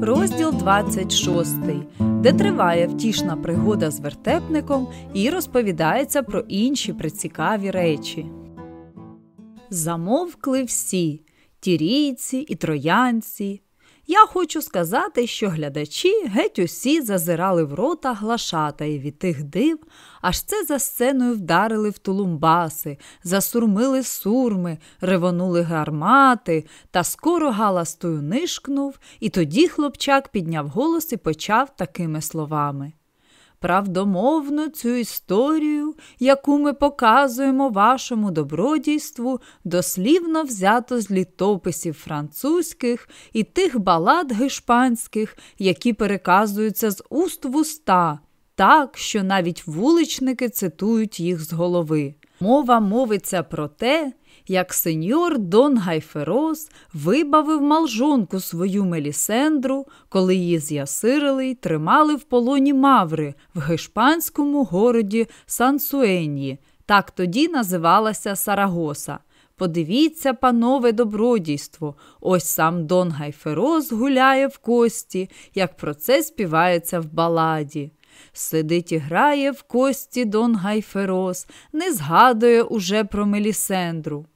Розділ 26, де триває втішна пригода з вертепником і розповідається про інші прицікаві речі. Замовкли всі тірійці і троянці, я хочу сказати, що глядачі геть усі зазирали в рота глашатаї від тих див, аж це за сценою вдарили в тулумбаси, засурмили сурми, ревонули гармати, та скоро галастою нишкнув, і тоді хлопчак підняв голос і почав такими словами. Правдомовно цю історію, яку ми показуємо вашому добродійству, дослівно взято з літописів французьких і тих балад гешпанських, які переказуються з уст в уста, так, що навіть вуличники цитують їх з голови. Мова мовиться про те, як сеньор Дон Гайферос вибавив малжонку свою Мелісендру, коли її з'ясирили й тримали в полоні Маври в гешпанському городі Сансуенії. Так тоді називалася Сарагоса. Подивіться, панове добродійство, ось сам Дон Гайферос гуляє в кості, як про це співається в баладі. Сидить і грає в кості Дон Гайферос, не згадує уже про Мелісендру.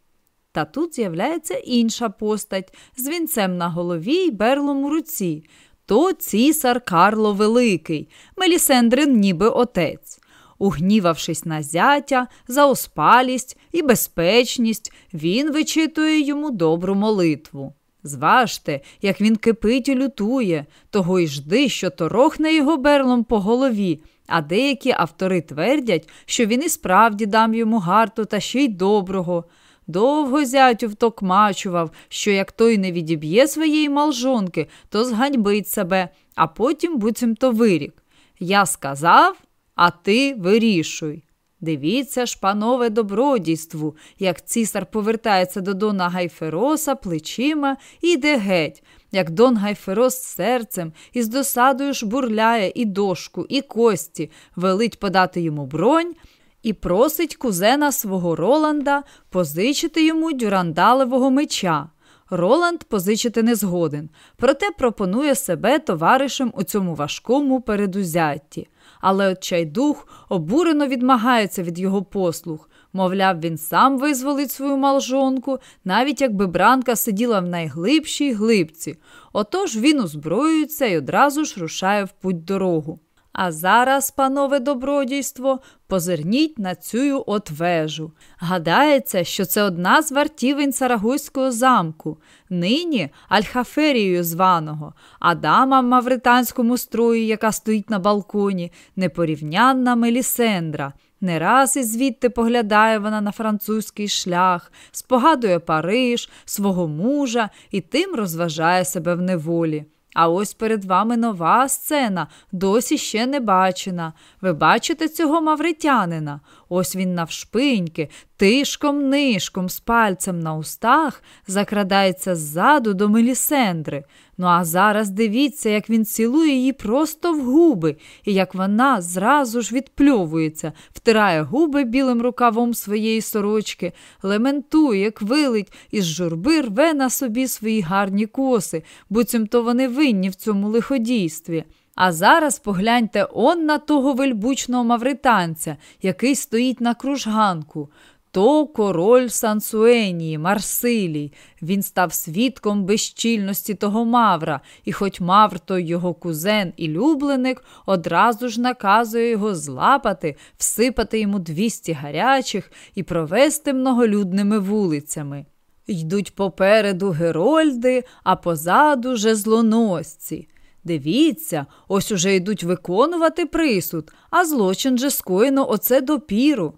Та тут з'являється інша постать з вінцем на голові й берлом у руці. То цісар Карло Великий, Мелісендрин ніби отець. Угнівавшись на зятя, за оспалість і безпечність, він вичитує йому добру молитву. Зважте, як він кипить і лютує, того й жди, що торохне його берлом по голові, а деякі автори твердять, що він і справді дам йому гарту та ще й доброго. Довго зятю втокмачував, що як той не відіб'є своєї малжонки, то зганьбить себе, а потім буцімто вирік. Я сказав, а ти вирішуй. Дивіться ж, панове добродійству, як цісар повертається до Дона Гайфероса плечима і йде геть, як Дон Гайферос серцем і з досадою жбурляє і дошку, і кості, велить подати йому бронь і просить кузена свого Роланда позичити йому дюрандалевого меча. Роланд позичити не згоден, проте пропонує себе товаришем у цьому важкому передузятті. Але отчайдух обурено відмагається від його послуг. Мовляв, він сам визволить свою малжонку, навіть якби бранка сиділа в найглибшій глибці. Отож він озброюється і одразу ж рушає в путь дорогу. А зараз, панове добродійство, позирніть на цю от вежу. Гадається, що це одна з вартівень Сарагуйського замку, нині Альхаферією званого, а дама в мавританському строї, яка стоїть на балконі, непорівнянна Мелісендра. Не раз і звідти поглядає вона на французький шлях, спогадує Париж, свого мужа і тим розважає себе в неволі. А ось перед вами нова сцена, досі ще не бачена. Ви бачите цього мавритянина? Ось він навшпиньки, тишком нишком, з пальцем на устах, закрадається ззаду до Мелісендри. Ну а зараз дивіться, як він цілує її просто в губи, і як вона зразу ж відпльовується, втирає губи білим рукавом своєї сорочки, лементує, квилить, і з журби рве на собі свої гарні коси, буцімто вони винні в цьому лиходійстві. А зараз погляньте он на того вельбучного мавританця, який стоїть на кружганку. То король Сансуенії, Марсилій. Він став свідком безчільності того Мавра, і хоч Мавр той його кузен і любленик, одразу ж наказує його злапати, всипати йому двісті гарячих і провести многолюдними вулицями. Йдуть попереду герольди, а позаду жезлоносці. Дивіться, ось уже йдуть виконувати присуд, а злочин же скоєно оце допіру.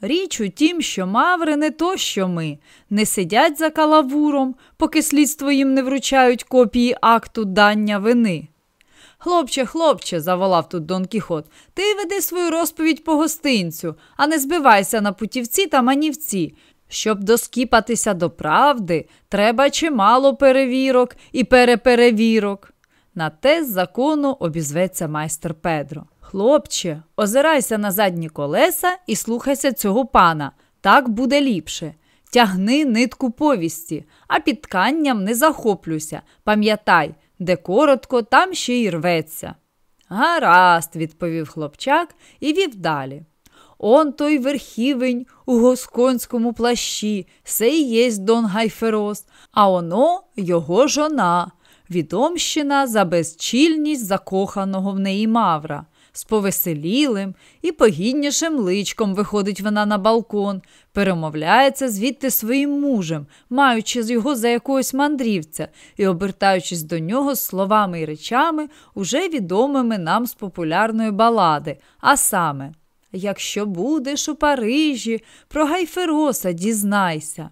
Річ у тім, що маври не то, що ми, не сидять за калавуром, поки слідство їм не вручають копії акту дання вини. Хлопче, хлопче, заволав тут Дон Кіхот, ти веди свою розповідь по гостинцю, а не збивайся на путівці та манівці. Щоб доскіпатися до правди, треба чимало перевірок і переперевірок. На те з закону обізветься майстер Педро. Хлопче, озирайся на задні колеса і слухайся цього пана. Так буде ліпше. Тягни нитку повісті, а під тканням не захоплюйся. Пам'ятай, де коротко, там ще й рветься. Гаразд, відповів хлопчак і вів далі. Он той верхівень у госконському плащі, се і єсть Дон Гайферос, а оно його жона, відомщина за безчільність закоханого в неї Мавра. З повеселілим і погіднішим личком виходить вона на балкон, перемовляється звідти своїм мужем, маючи з його за якогось мандрівця і обертаючись до нього словами і речами, уже відомими нам з популярної балади, а саме Якщо будеш у Парижі, про Гайфероса дізнайся.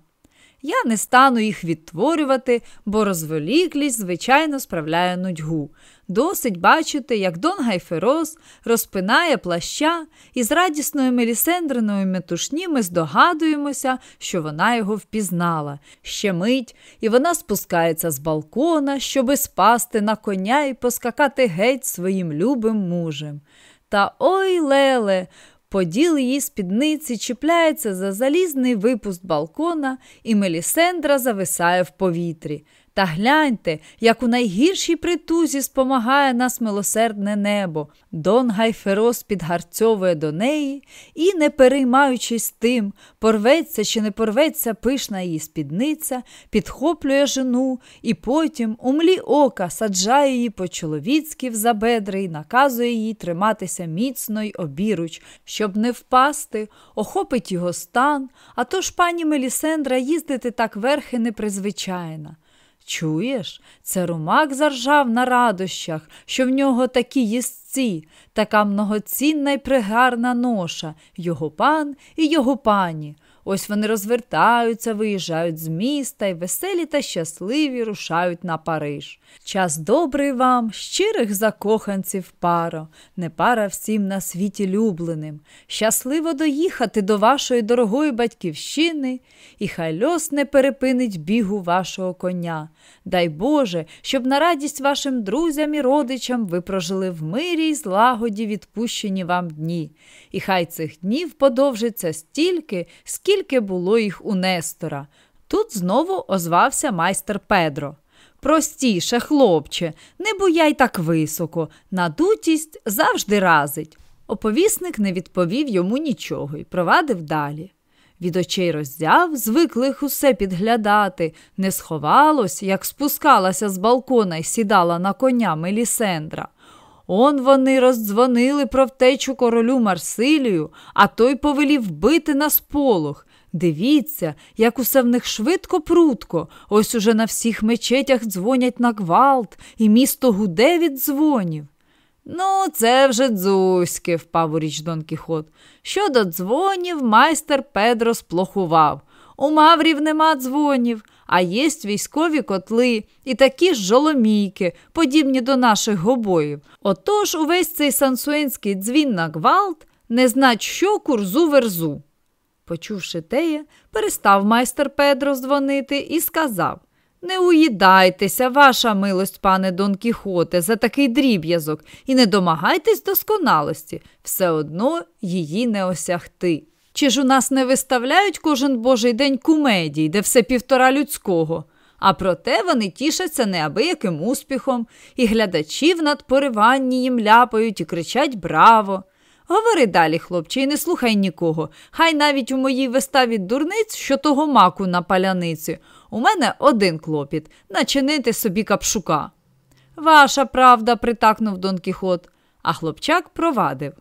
Я не стану їх відтворювати, бо розволіклість, звичайно, справляє нудьгу. Досить бачити, як Дон Гайферос розпинає плаща, і з радісною Мелісендриною метушні ми здогадуємося, що вона його впізнала. Ще мить, і вона спускається з балкона, щоби спасти на коня і поскакати геть своїм любим мужем. Та ой Леле! Поділ її спідниці чіпляється за залізний випуст балкона, і Мелісендра зависає в повітрі. Та гляньте, як у найгіршій притузі спомагає нас милосердне небо. Дон Гайферос підгарцьовує до неї і, не переймаючись тим, порветься чи не порветься пишна її спідниця, підхоплює жену і потім у млі ока саджає її по чоловіцьки в забедри і наказує їй триматися міцно й обіруч, щоб не впасти, охопить його стан, а то ж пані Мелісендра їздити так верхи непризвичайна. Чуєш, це румак заржав на радощах, що в нього такі їстці, така многоцінна й пригарна ноша, його пан і його пані. Ось вони розвертаються, виїжджають з міста і веселі та щасливі рушають на Париж. Час добрий вам, щирих закоханців паро, не пара всім на світі любленим. Щасливо доїхати до вашої дорогої батьківщини, і хай льос не перепинить бігу вашого коня. Дай Боже, щоб на радість вашим друзям і родичам ви прожили в мирі й злагоді відпущені вам дні. І хай цих днів подовжиться стільки, скільки було їх у Нестора. Тут знову озвався майстер Педро. Простіше, хлопче, не буяй так високо, надутість завжди разить. Оповісник не відповів йому нічого і провадив далі. Від очей роззяв, звиклих усе підглядати, не сховалось, як спускалася з балкона і сідала на коня Мелісендра. Он вони роздзвонили про втечу королю Марсилію, а той повелів бити на сполох. Дивіться, як усе в них швидко прутко. Ось уже на всіх мечетях дзвонять на гвалт, і місто гуде від дзвонів. Ну, це вже дзузьки, впав у річ Дон Кіхот. Щодо дзвонів, майстер Педро сплохував. У Маврів нема дзвонів, а єсть військові котли і такі ж жоломійки, подібні до наших гобоїв. Отож увесь цей сансуенський дзвін на гвалт не знать, що курзу верзу. Почувши теє, перестав майстер Педро дзвонити і сказав Не уїдайтеся, ваша милость, пане Дон Кіхоте, за такий дріб'язок, і не домагайтесь досконалості, все одно її не осягти. Чи ж у нас не виставляють кожен божий день кумедій, де все півтора людського? А проте вони тішаться неабияким успіхом, і глядачі в надпориванні їм ляпають і кричать Браво! Говори далі, хлопче, і не слухай нікого. Хай навіть у моїй виставі дурниць, що того маку на паляниці. У мене один клопіт начинити собі капшука. Ваша правда, притакнув Дон Кіхот, а хлопчак провадив.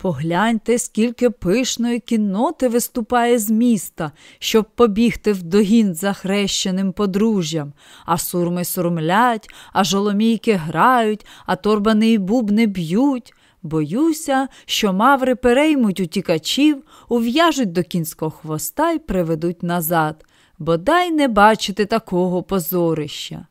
Погляньте, скільки пишної кінноти виступає з міста, щоб побігти в догін за хрещеним подружжям, а сурми сурмлять, а жоломійки грають, а торбани й бубни б'ють. Боюся, що маври переймуть утікачів, ув'яжуть до кінського хвоста й приведуть назад, бодай не бачити такого позорища.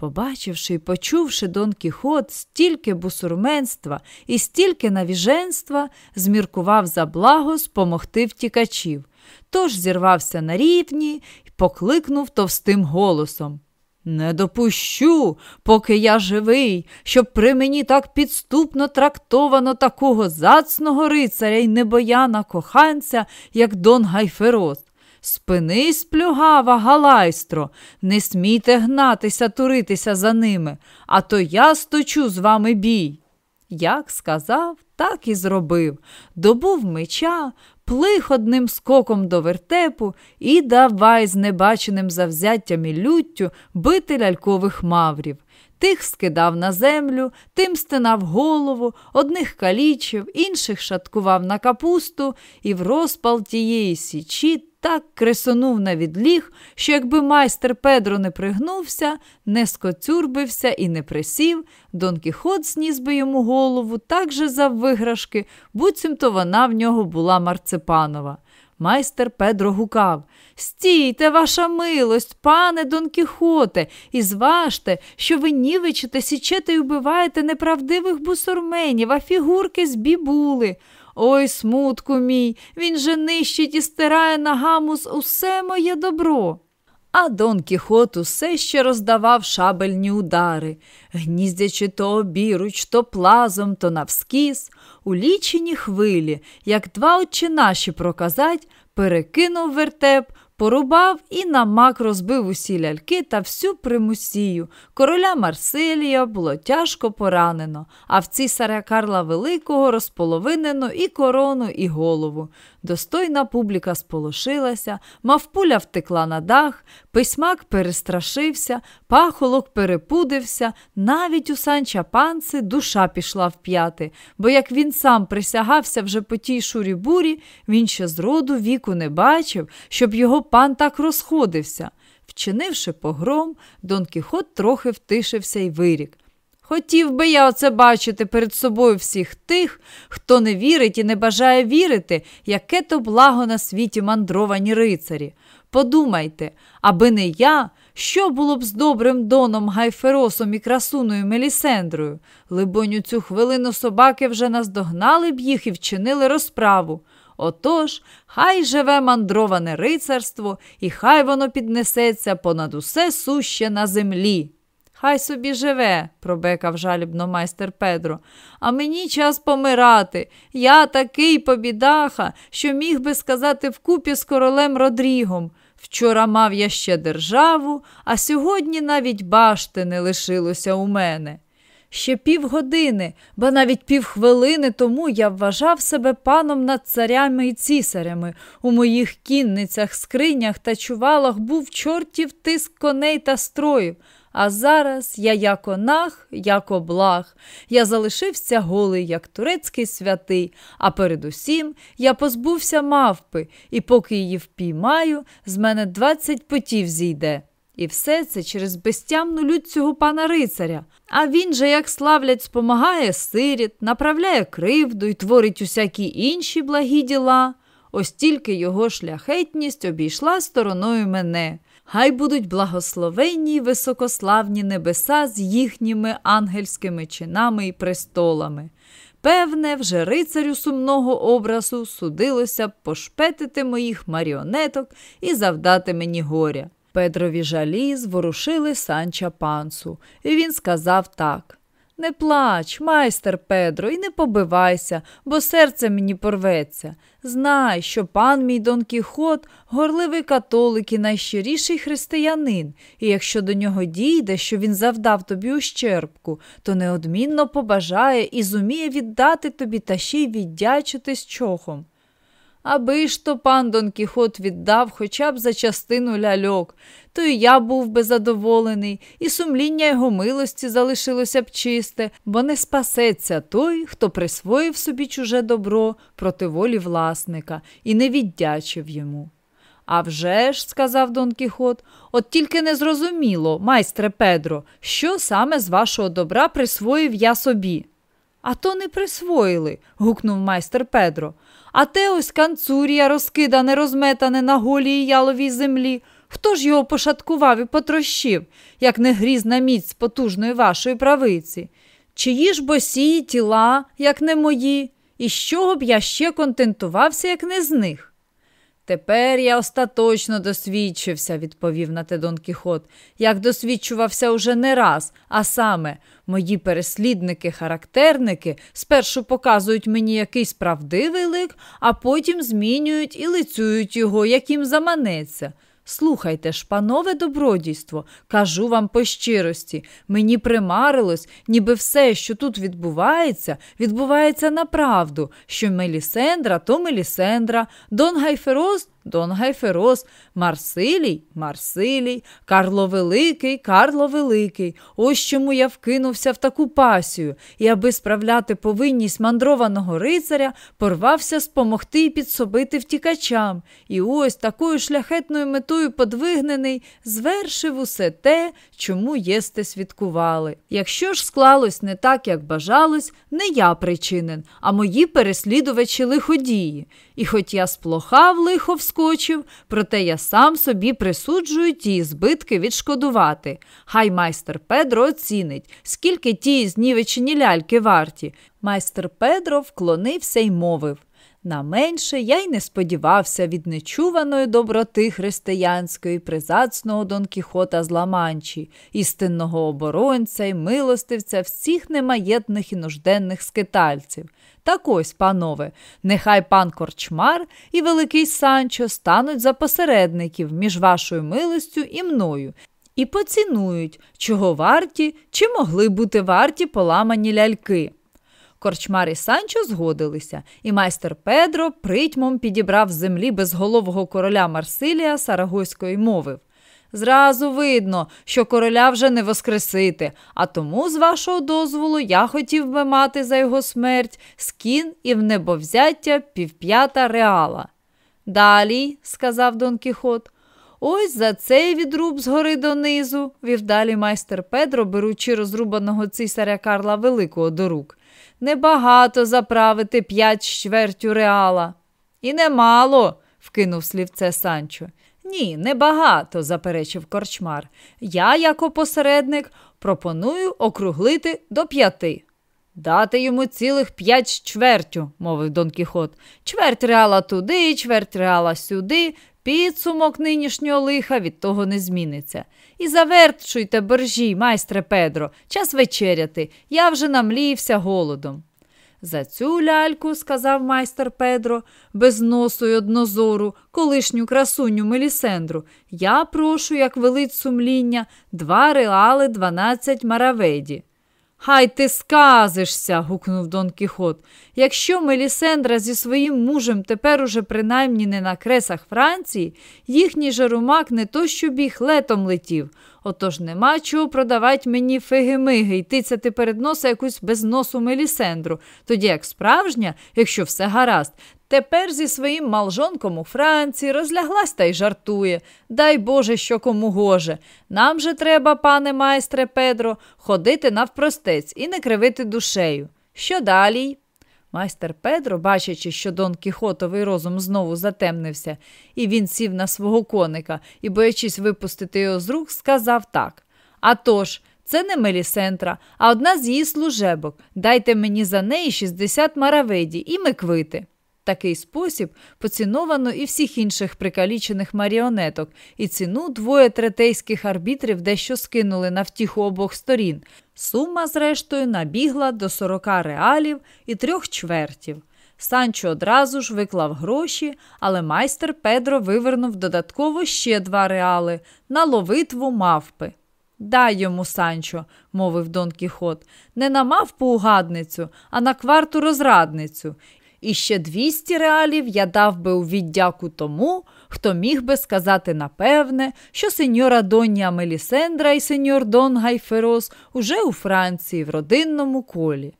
Побачивши і почувши Дон Кіхот стільки бусурменства і стільки навіженства, зміркував за благо спомогти втікачів, тож зірвався на рівні і покликнув товстим голосом. Не допущу, поки я живий, щоб при мені так підступно трактовано такого зацного рицаря й небояна коханця, як Дон Гайферос. Спинись, плюгава, галайстро, не смійте гнатися, туритися за ними, а то я сточу з вами бій. Як сказав, так і зробив. Добув меча, плиг одним скоком до вертепу і давай з небаченим завзяттям і люттю бити лялькових маврів. Тих скидав на землю, тим стинав голову, одних калічив, інших шаткував на капусту і в розпал тієї січі так кресонув на відліг, що якби майстер Педро не пригнувся, не скоцюрбився і не присів, Дон Кіхот зніс би йому голову так же за виграшки, буцімто вона в нього була марципанова. Майстер Педро гукав Стійте, ваша милость, пане Дон Кіхоте, і зважте, що ви нівичите, січете й убиваєте неправдивих бусурменів, а фігурки з бібули. Ой, смутку мій, він же нищить і стирає на гамус усе моє добро. А Дон Кіхот усе ще роздавав шабельні удари, гніздячи то обіруч, то плазом, то навскіз, у лічені хвилі, як два очі наші проказать, перекинув вертеп, порубав і на мак розбив усі ляльки та всю примусію. Короля Марсилія було тяжко поранено, а в цісаря Карла Великого розполовинено і корону, і голову. Достойна публіка сполошилася, мавпуля втекла на дах, письмак перестрашився, пахолок перепудився, навіть у Санча панци душа пішла в п'яти, бо як він сам присягався вже по тій шурі бурі, він ще з роду віку не бачив, щоб його пан так розходився. Вчинивши погром, Дон Кіхот трохи втишився й вирік. Хотів би я оце бачити перед собою всіх тих, хто не вірить і не бажає вірити, яке то благо на світі мандровані рицарі. Подумайте, аби не я, що було б з добрим доном Гайферосом і красуною Мелісендрою? Либонь, у цю хвилину собаки вже наздогнали б їх і вчинили розправу. Отож, хай живе мандроване рицарство, і хай воно піднесеться понад усе суще на землі. Хай собі живе, пробекав жалібно майстер Педро, а мені час помирати. Я такий побідаха, що міг би сказати вкупі з королем Родрігом. Вчора мав я ще державу, а сьогодні навіть башти не лишилося у мене. Ще півгодини, ба навіть півхвилини тому я вважав себе паном над царями і цісарями. У моїх кінницях, скринях та чувалах був чортів тиск коней та строїв. А зараз я яко нах, яко благ. Я залишився голий, як турецький святий, а передусім я позбувся мавпи, і поки її впіймаю, з мене двадцять потів зійде. І все це через безтямну лють цього пана рицаря. А він же, як славлять, спомагає сиріт, направляє кривду і творить усякі інші благі діла. Ось тільки його шляхетність обійшла стороною мене. Хай будуть благословенні високославні небеса з їхніми ангельськими чинами і престолами. Певне, вже рицарю сумного образу судилося б пошпетити моїх маріонеток і завдати мені горя. Педрові жалі зворушили санча пансу, і він сказав так не плач, майстер Педро, і не побивайся, бо серце мені порветься. Знай, що пан мій Дон Кіхот горливий католик і найщиріший християнин, і якщо до нього дійде, що він завдав тобі ущербку, то неодмінно побажає і зуміє віддати тобі та ще й віддячитись чохом. Аби ж то пан Дон Кіхот віддав хоча б за частину ляльок, то і я був би задоволений, і сумління його милості залишилося б чисте, бо не спасеться той, хто присвоїв собі чуже добро проти волі власника і не віддячив йому. «А вже ж», – сказав Дон Кіхот, от тільки не зрозуміло, майстре Педро, що саме з вашого добра присвоїв я собі. А то не присвоїли, гукнув майстер Педро. А те ось канцурія розкидане, розметане на голій яловій землі. Хто ж його пошаткував і потрощив, як не грізна міць потужної вашої правиці? Чиї ж босії тіла, як не мої, і з чого б я ще контентувався, як не з них? Тепер я остаточно досвідчився, відповів на те Дон Кіхот, як досвідчувався уже не раз, а саме, мої переслідники-характерники спершу показують мені якийсь правдивий лик, а потім змінюють і лицюють його, як їм заманеться. Слухайте ж, панове добродійство, кажу вам по щирості, мені примарилось, ніби все, що тут відбувається, відбувається на правду, що Мелісендра то Мелісендра, Дон Гайферос Дон Гайферос, Марсилій, Марсилій, Карло Великий, Карло Великий. Ось чому я вкинувся в таку пасію, і, аби справляти повинність мандрованого рицаря, порвався спомогти і підсобити втікачам. І ось такою шляхетною метою подвигнений звершив усе те, чому єсте свідкували. Якщо ж склалось не так, як бажалось, не я причинен, а мої переслідувачі лиходії. І хоч я сплохав лихо вскочив, проте я сам собі присуджую ті збитки відшкодувати. Хай майстер Педро оцінить, скільки ті знівечені ляльки варті. Майстер Педро вклонився й мовив. На менше я й не сподівався від нечуваної доброти християнської призацного Дон Кіхота з Ламанчі, істинного оборонця й милостивця всіх немаєтних і нужденних скитальців. Так ось, панове, нехай пан Корчмар і Великий Санчо стануть за посередників між вашою милостю і мною. І поцінують, чого варті чи могли бути варті поламані ляльки. Корчмар і Санчо згодилися, і майстер Педро притьмом підібрав землі безголового короля Марсилія Сарагойської мовив. Зразу видно, що короля вже не воскресити, а тому, з вашого дозволу, я хотів би мати за його смерть скін і в небовзяття півп'ята реала. Далі, сказав Дон Кіхот, ось за цей відруб згори донизу, вів далі майстер Педро, беручи розрубаного цисаря Карла Великого до рук. Небагато заправити п'ять чвертю реала. І немало, вкинув слівце Санчо. Ні, небагато, заперечив корчмар. Я, як посередник, пропоную округлити до п'яти. Дати йому цілих п'ять чвертю, мовив Дон Кіхот. Чверть реала туди, чверть реала сюди, підсумок нинішнього лиха від того не зміниться. І заверчуйте боржі, майстре Педро, час вечеряти. Я вже намлівся голодом. За цю ляльку, сказав майстер Педро, без носу й однозору, колишню красуню Мелісендру, я прошу, як велить сумління, два реали дванадцять мараведі. Хай ти сказишся, гукнув Дон Кіхот. Якщо Мелісендра зі своїм мужем тепер уже принаймні не на кресах Франції, їхній жарумак не то, щоб їх летом летів. Отож нема чого продавати мені фиги-миги і тицяти перед носа якусь без носу Мелісендру, тоді як справжня, якщо все гаразд, тепер зі своїм малжонком у Франції розляглась та й жартує. Дай Боже, що кому гоже. Нам же треба, пане майстре Педро, ходити навпростець і не кривити душею. Що далі? Майстер Педро, бачачи, що Дон Кіхотовий розум знову затемнився, і він сів на свого коника і, боячись випустити його з рук, сказав так: «А тож, це не Мелісентра, а одна з її служебок. Дайте мені за неї 60 мараведі і ми квити такий спосіб поціновано і всіх інших прикалічених маріонеток, і ціну двоє третейських арбітрів дещо скинули на втіху обох сторін. Сума, зрештою, набігла до 40 реалів і трьох чвертів. Санчо одразу ж виклав гроші, але майстер Педро вивернув додатково ще два реали на ловитву мавпи. Дай йому, Санчо, мовив Дон Кіхот, не на мавпу угадницю, а на кварту розрадницю, і ще 200 реалів я дав би у віддяку тому, хто міг би сказати напевне, що сеньора Доння Мелісендра і сеньор Дон Гайферос уже у Франції в родинному колі.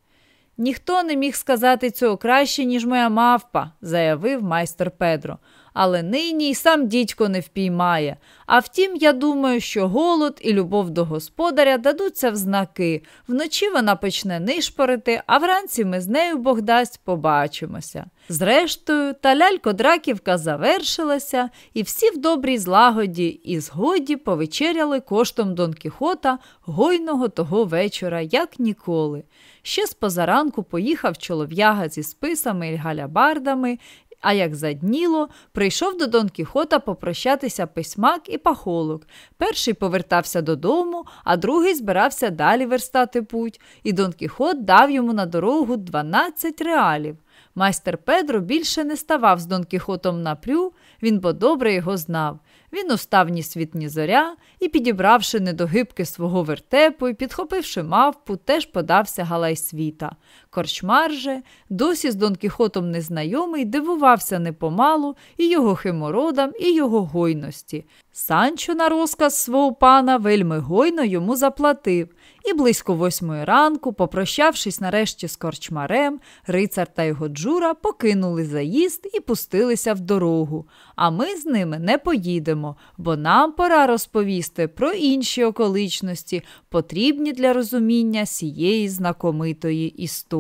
Ніхто не міг сказати цього краще, ніж моя мавпа, заявив майстер Педро але нині й сам дідько не впіймає. А втім, я думаю, що голод і любов до господаря дадуться в знаки. Вночі вона почне нишпорити, а вранці ми з нею Бог дасть побачимося. Зрештою, та лялько-драківка завершилася, і всі в добрій злагоді і згоді повечеряли коштом Дон Кіхота, гойного того вечора, як ніколи. Ще з позаранку поїхав чолов'яга зі списами і галябардами а як задніло, прийшов до Дон Кіхота попрощатися письмак і пахолок. Перший повертався додому, а другий збирався далі верстати путь, і Дон Кіхот дав йому на дорогу 12 реалів. Майстер Педро більше не ставав з Дон Кіхотом напрю, він бо добре його знав. Він устав ні світ, ні зоря і, підібравши недогибки свого вертепу і підхопивши мавпу, теж подався галай світа. Корчмар же, досі з Дон Кіхотом незнайомий, дивувався непомалу і його химородам, і його гойності. Санчо на розказ свого пана вельми гойно йому заплатив, і близько восьмої ранку, попрощавшись нарешті з корчмарем, рицар та його джура покинули заїзд і пустилися в дорогу. А ми з ними не поїдемо, бо нам пора розповісти про інші околичності, потрібні для розуміння сієї знакомитої історії.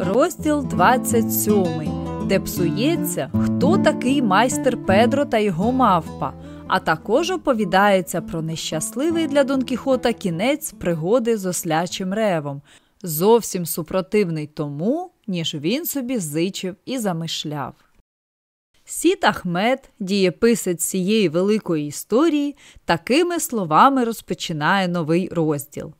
Розділ 27 де псується, хто такий майстер Педро та його мавпа, а також оповідається про нещасливий для Дон Кіхота кінець пригоди з ослячим ревом, зовсім супротивний тому, ніж він собі зичив і замишляв. Сіт Ахмед, дієписець цієї великої історії, такими словами розпочинає новий розділ.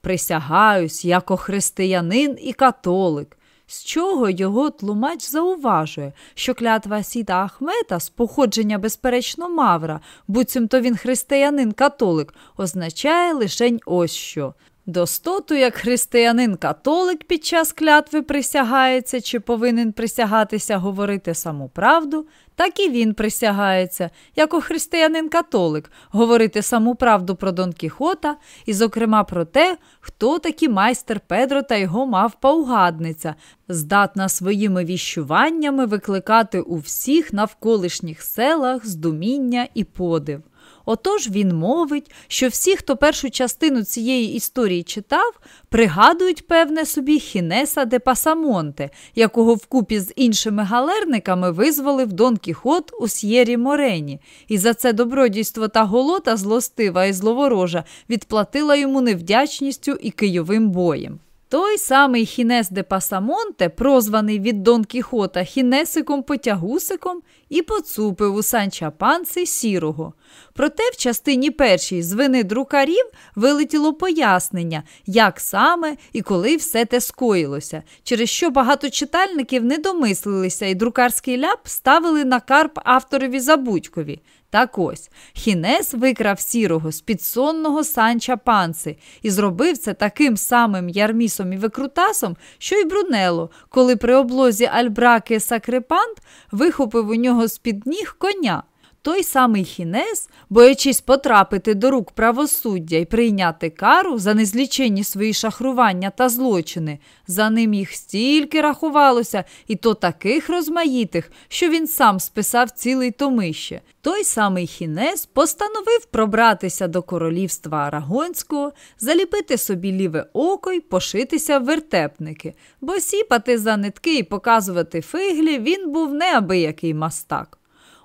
Присягаюсь, як християнин і католик, з чого його тлумач зауважує, що клятва Сіта Ахмета з походження, безперечно, Мавра, буцімто він християнин-католик, означає лишень ось що. Достоту, як християнин-католик під час клятви присягається чи повинен присягатися говорити саму правду, так і він присягається, як у християнин-католик, говорити саму правду про Дон Кіхота і, зокрема, про те, хто такі майстер Педро та його мавпа-угадниця, здатна своїми віщуваннями викликати у всіх навколишніх селах здуміння і подив. Отож він мовить, що всі, хто першу частину цієї історії читав, пригадують, певне собі, Хінеса де Пасамонте, якого вкупі з іншими галерниками визволив Дон Кіхот у С'єрі Морені, і за це добродійство та голота злостива і зловорожа відплатила йому невдячністю і кийовим боєм. Той самий Хінес де Пасамонте, прозваний від Дон Кіхота Хінесиком Потягусиком, і поцупив у Санча панци сірого. Проте в частині першій з вини друкарів вилетіло пояснення, як саме і коли все те скоїлося, через що багато читальників не домислилися і друкарський ляп ставили на карп авторові Забудькові. Так ось Хінес викрав сірого з підсонного санча панци і зробив це таким самим ярмісом і викрутасом, що й Брунело, коли при облозі Альбраки Сакрепант вихопив у нього з під ніг коня. Той самий Хінес, боячись потрапити до рук правосуддя і прийняти кару за незліченні свої шахрування та злочини, за ним їх стільки рахувалося, і то таких розмаїтих, що він сам списав цілий томище. Той самий Хінес постановив пробратися до королівства Арагонського, заліпити собі ліве око й пошитися в вертепники, бо сіпати за нитки і показувати фиглі він був неабиякий мастак.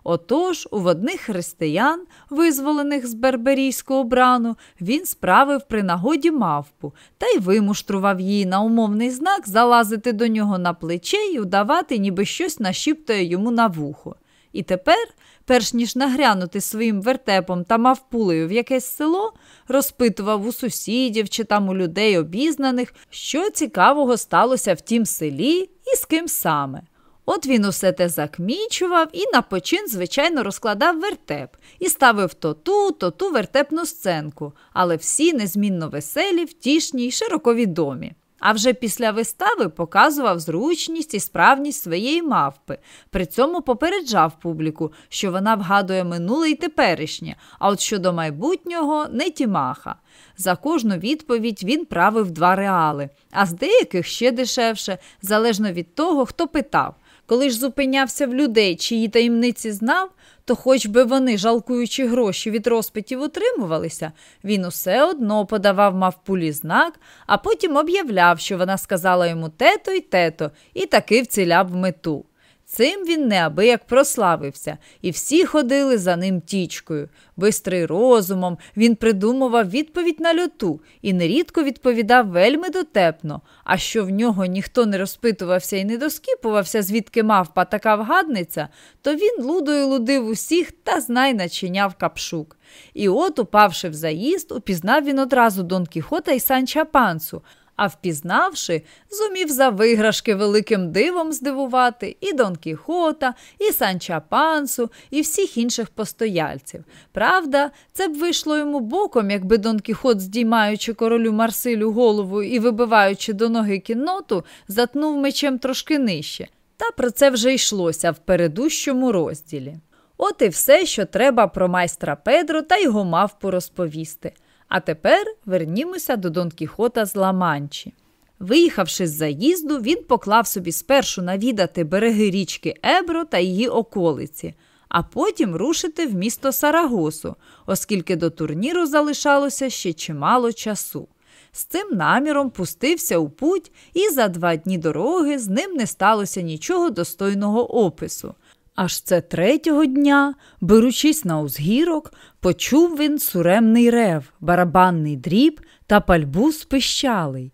Отож, у водних християн, визволених з берберійського брану, він справив при нагоді мавпу та й вимуштрував її на умовний знак залазити до нього на плече й удавати, ніби щось нашіптує йому на вухо. І тепер, перш ніж нагрянути своїм вертепом та мавпулею в якесь село, розпитував у сусідів чи там у людей обізнаних, що цікавого сталося в тім селі і з ким саме. От він усе те закмічував і на почин, звичайно, розкладав вертеп і ставив то ту, то ту вертепну сценку, але всі незмінно веселі, втішні й широко відомі. А вже після вистави показував зручність і справність своєї мавпи, при цьому попереджав публіку, що вона вгадує минуле й теперішнє, а от щодо майбутнього не тімаха. За кожну відповідь він правив два реали, а з деяких ще дешевше, залежно від того, хто питав. Коли ж зупинявся в людей, чиї таємниці знав, то хоч би вони, жалкуючи гроші від розпитів, утримувалися, він усе одно подавав мавпулі знак, а потім об'являв, що вона сказала йому тето й тето, і таки вціляв мету. Цим він неабияк прославився, і всі ходили за ним тічкою. Бистрий розумом, він придумував відповідь на льоту і нерідко відповідав вельми дотепно. А що в нього ніхто не розпитувався і не доскіпувався, звідки мавпа така вгадниця, то він лудою лудив усіх та знай начиняв капшук. І от, упавши в заїзд, упізнав він одразу Дон Кіхота і Санча Пансу а впізнавши, зумів за виграшки великим дивом здивувати і Дон Кіхота, і Санча Пансу, і всіх інших постояльців. Правда, це б вийшло йому боком, якби Дон Кіхот, здіймаючи королю Марсилю голову і вибиваючи до ноги кінноту, затнув мечем трошки нижче. Та про це вже йшлося в передущому розділі. От і все, що треба про майстра Педро та його мавпу розповісти. А тепер вернімося до Дон Кіхота з Ламанчі. Виїхавши з заїзду, він поклав собі спершу навідати береги річки Ебро та її околиці, а потім рушити в місто Сарагосу, оскільки до турніру залишалося ще чимало часу. З цим наміром пустився у путь, і за два дні дороги з ним не сталося нічого достойного опису. Аж це третього дня, беручись на узгірок, почув він суремний рев, барабанний дріб та пальбу спищалий.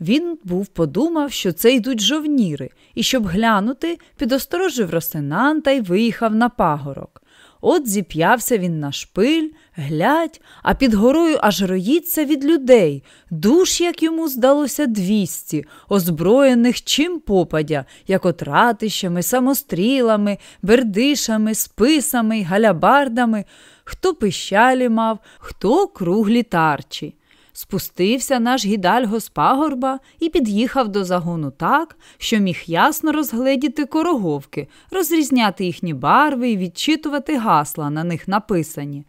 Він був подумав, що це йдуть жовніри, і, щоб глянути, підосторожив Росинанта й виїхав на пагорок. От зіп'явся він на шпиль, глядь, а під горою аж роїться від людей, душ, як йому здалося, двісті, озброєних чим попадя, як от ратищами, самострілами, бердишами, списами, галябардами, хто пищалі мав, хто круглі тарчі. Спустився наш гідальго з пагорба і під'їхав до загону так, що міг ясно розгледіти короговки, розрізняти їхні барви і відчитувати гасла, на них написані.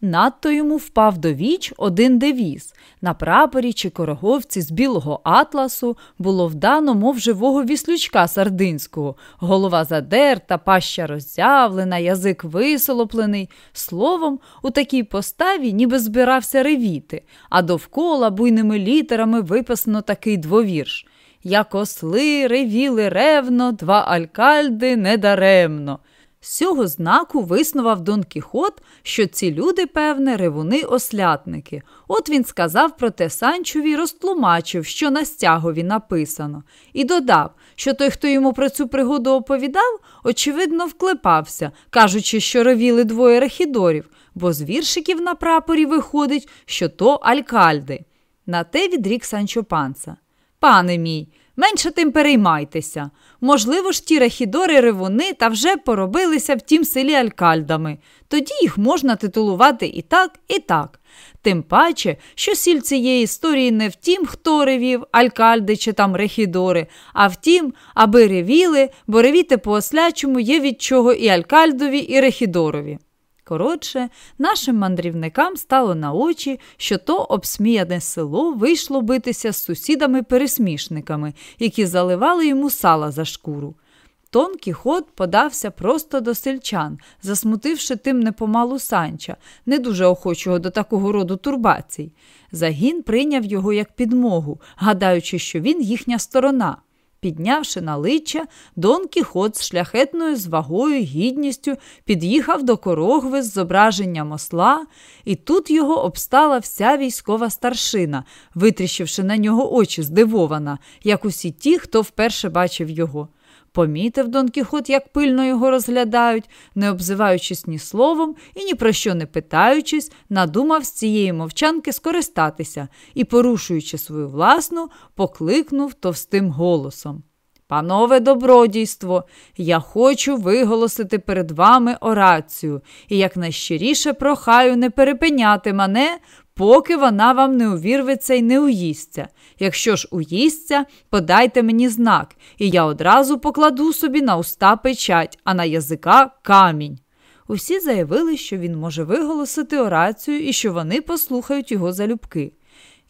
Надто йому впав до віч один девіз. На прапорі чи короговці з білого атласу було вдано, мов живого віслючка сардинського, голова задерта, паща роззявлена, язик висолоплений. Словом, у такій поставі ніби збирався ревіти, а довкола буйними літерами виписано такий двовірш. Як осли ревіли ревно, два алькальди недаремно. З цього знаку виснував Дон Кіхот, що ці люди, певне, ревуни-ослятники. От він сказав про те Санчові розтлумачив, що на стягові написано, і додав, що той, хто йому про цю пригоду оповідав, очевидно, вклепався, кажучи, що ревіли двоє рехідорів, бо з віршиків на прапорі виходить, що то алькальди. На те відрік Санчо Панса. Пане мій, Менше тим переймайтеся. Можливо ж, ті рахідори ревуни та вже поробилися в тім селі алькальдами. Тоді їх можна титулувати і так, і так. Тим паче, що сіль цієї історії не в тім, хто ревів, алькальди чи там рехідори, а в тім, аби ревіли, бо ревіти по ослячому є від чого і алькальдові, і рехідорові. Коротше, нашим мандрівникам стало на очі, що то обсміяне село вийшло битися з сусідами-пересмішниками, які заливали йому сала за шкуру. Тон Кіхот подався просто до сельчан, засмутивши тим непомалу санча, не дуже охочого до такого роду турбацій. Загін прийняв його як підмогу, гадаючи, що він їхня сторона. Піднявши наличчя, Дон Кіхот з шляхетною звагою гідністю під'їхав до корогви з зображенням осла, і тут його обстала вся військова старшина, витріщивши на нього очі здивована, як усі ті, хто вперше бачив його. Помітив Дон Кіхот, як пильно його розглядають, не обзиваючись ні словом і ні про що не питаючись, надумав з цієї мовчанки скористатися і, порушуючи свою власну, покликнув товстим голосом. Панове добродійство, я хочу виголосити перед вами орацію і якнайщиріше прохаю не перепиняти мене, поки вона вам не увірветься і не уїсться. Якщо ж уїсться, подайте мені знак, і я одразу покладу собі на уста печать, а на язика камінь. Усі заявили, що він може виголосити орацію і що вони послухають його залюбки.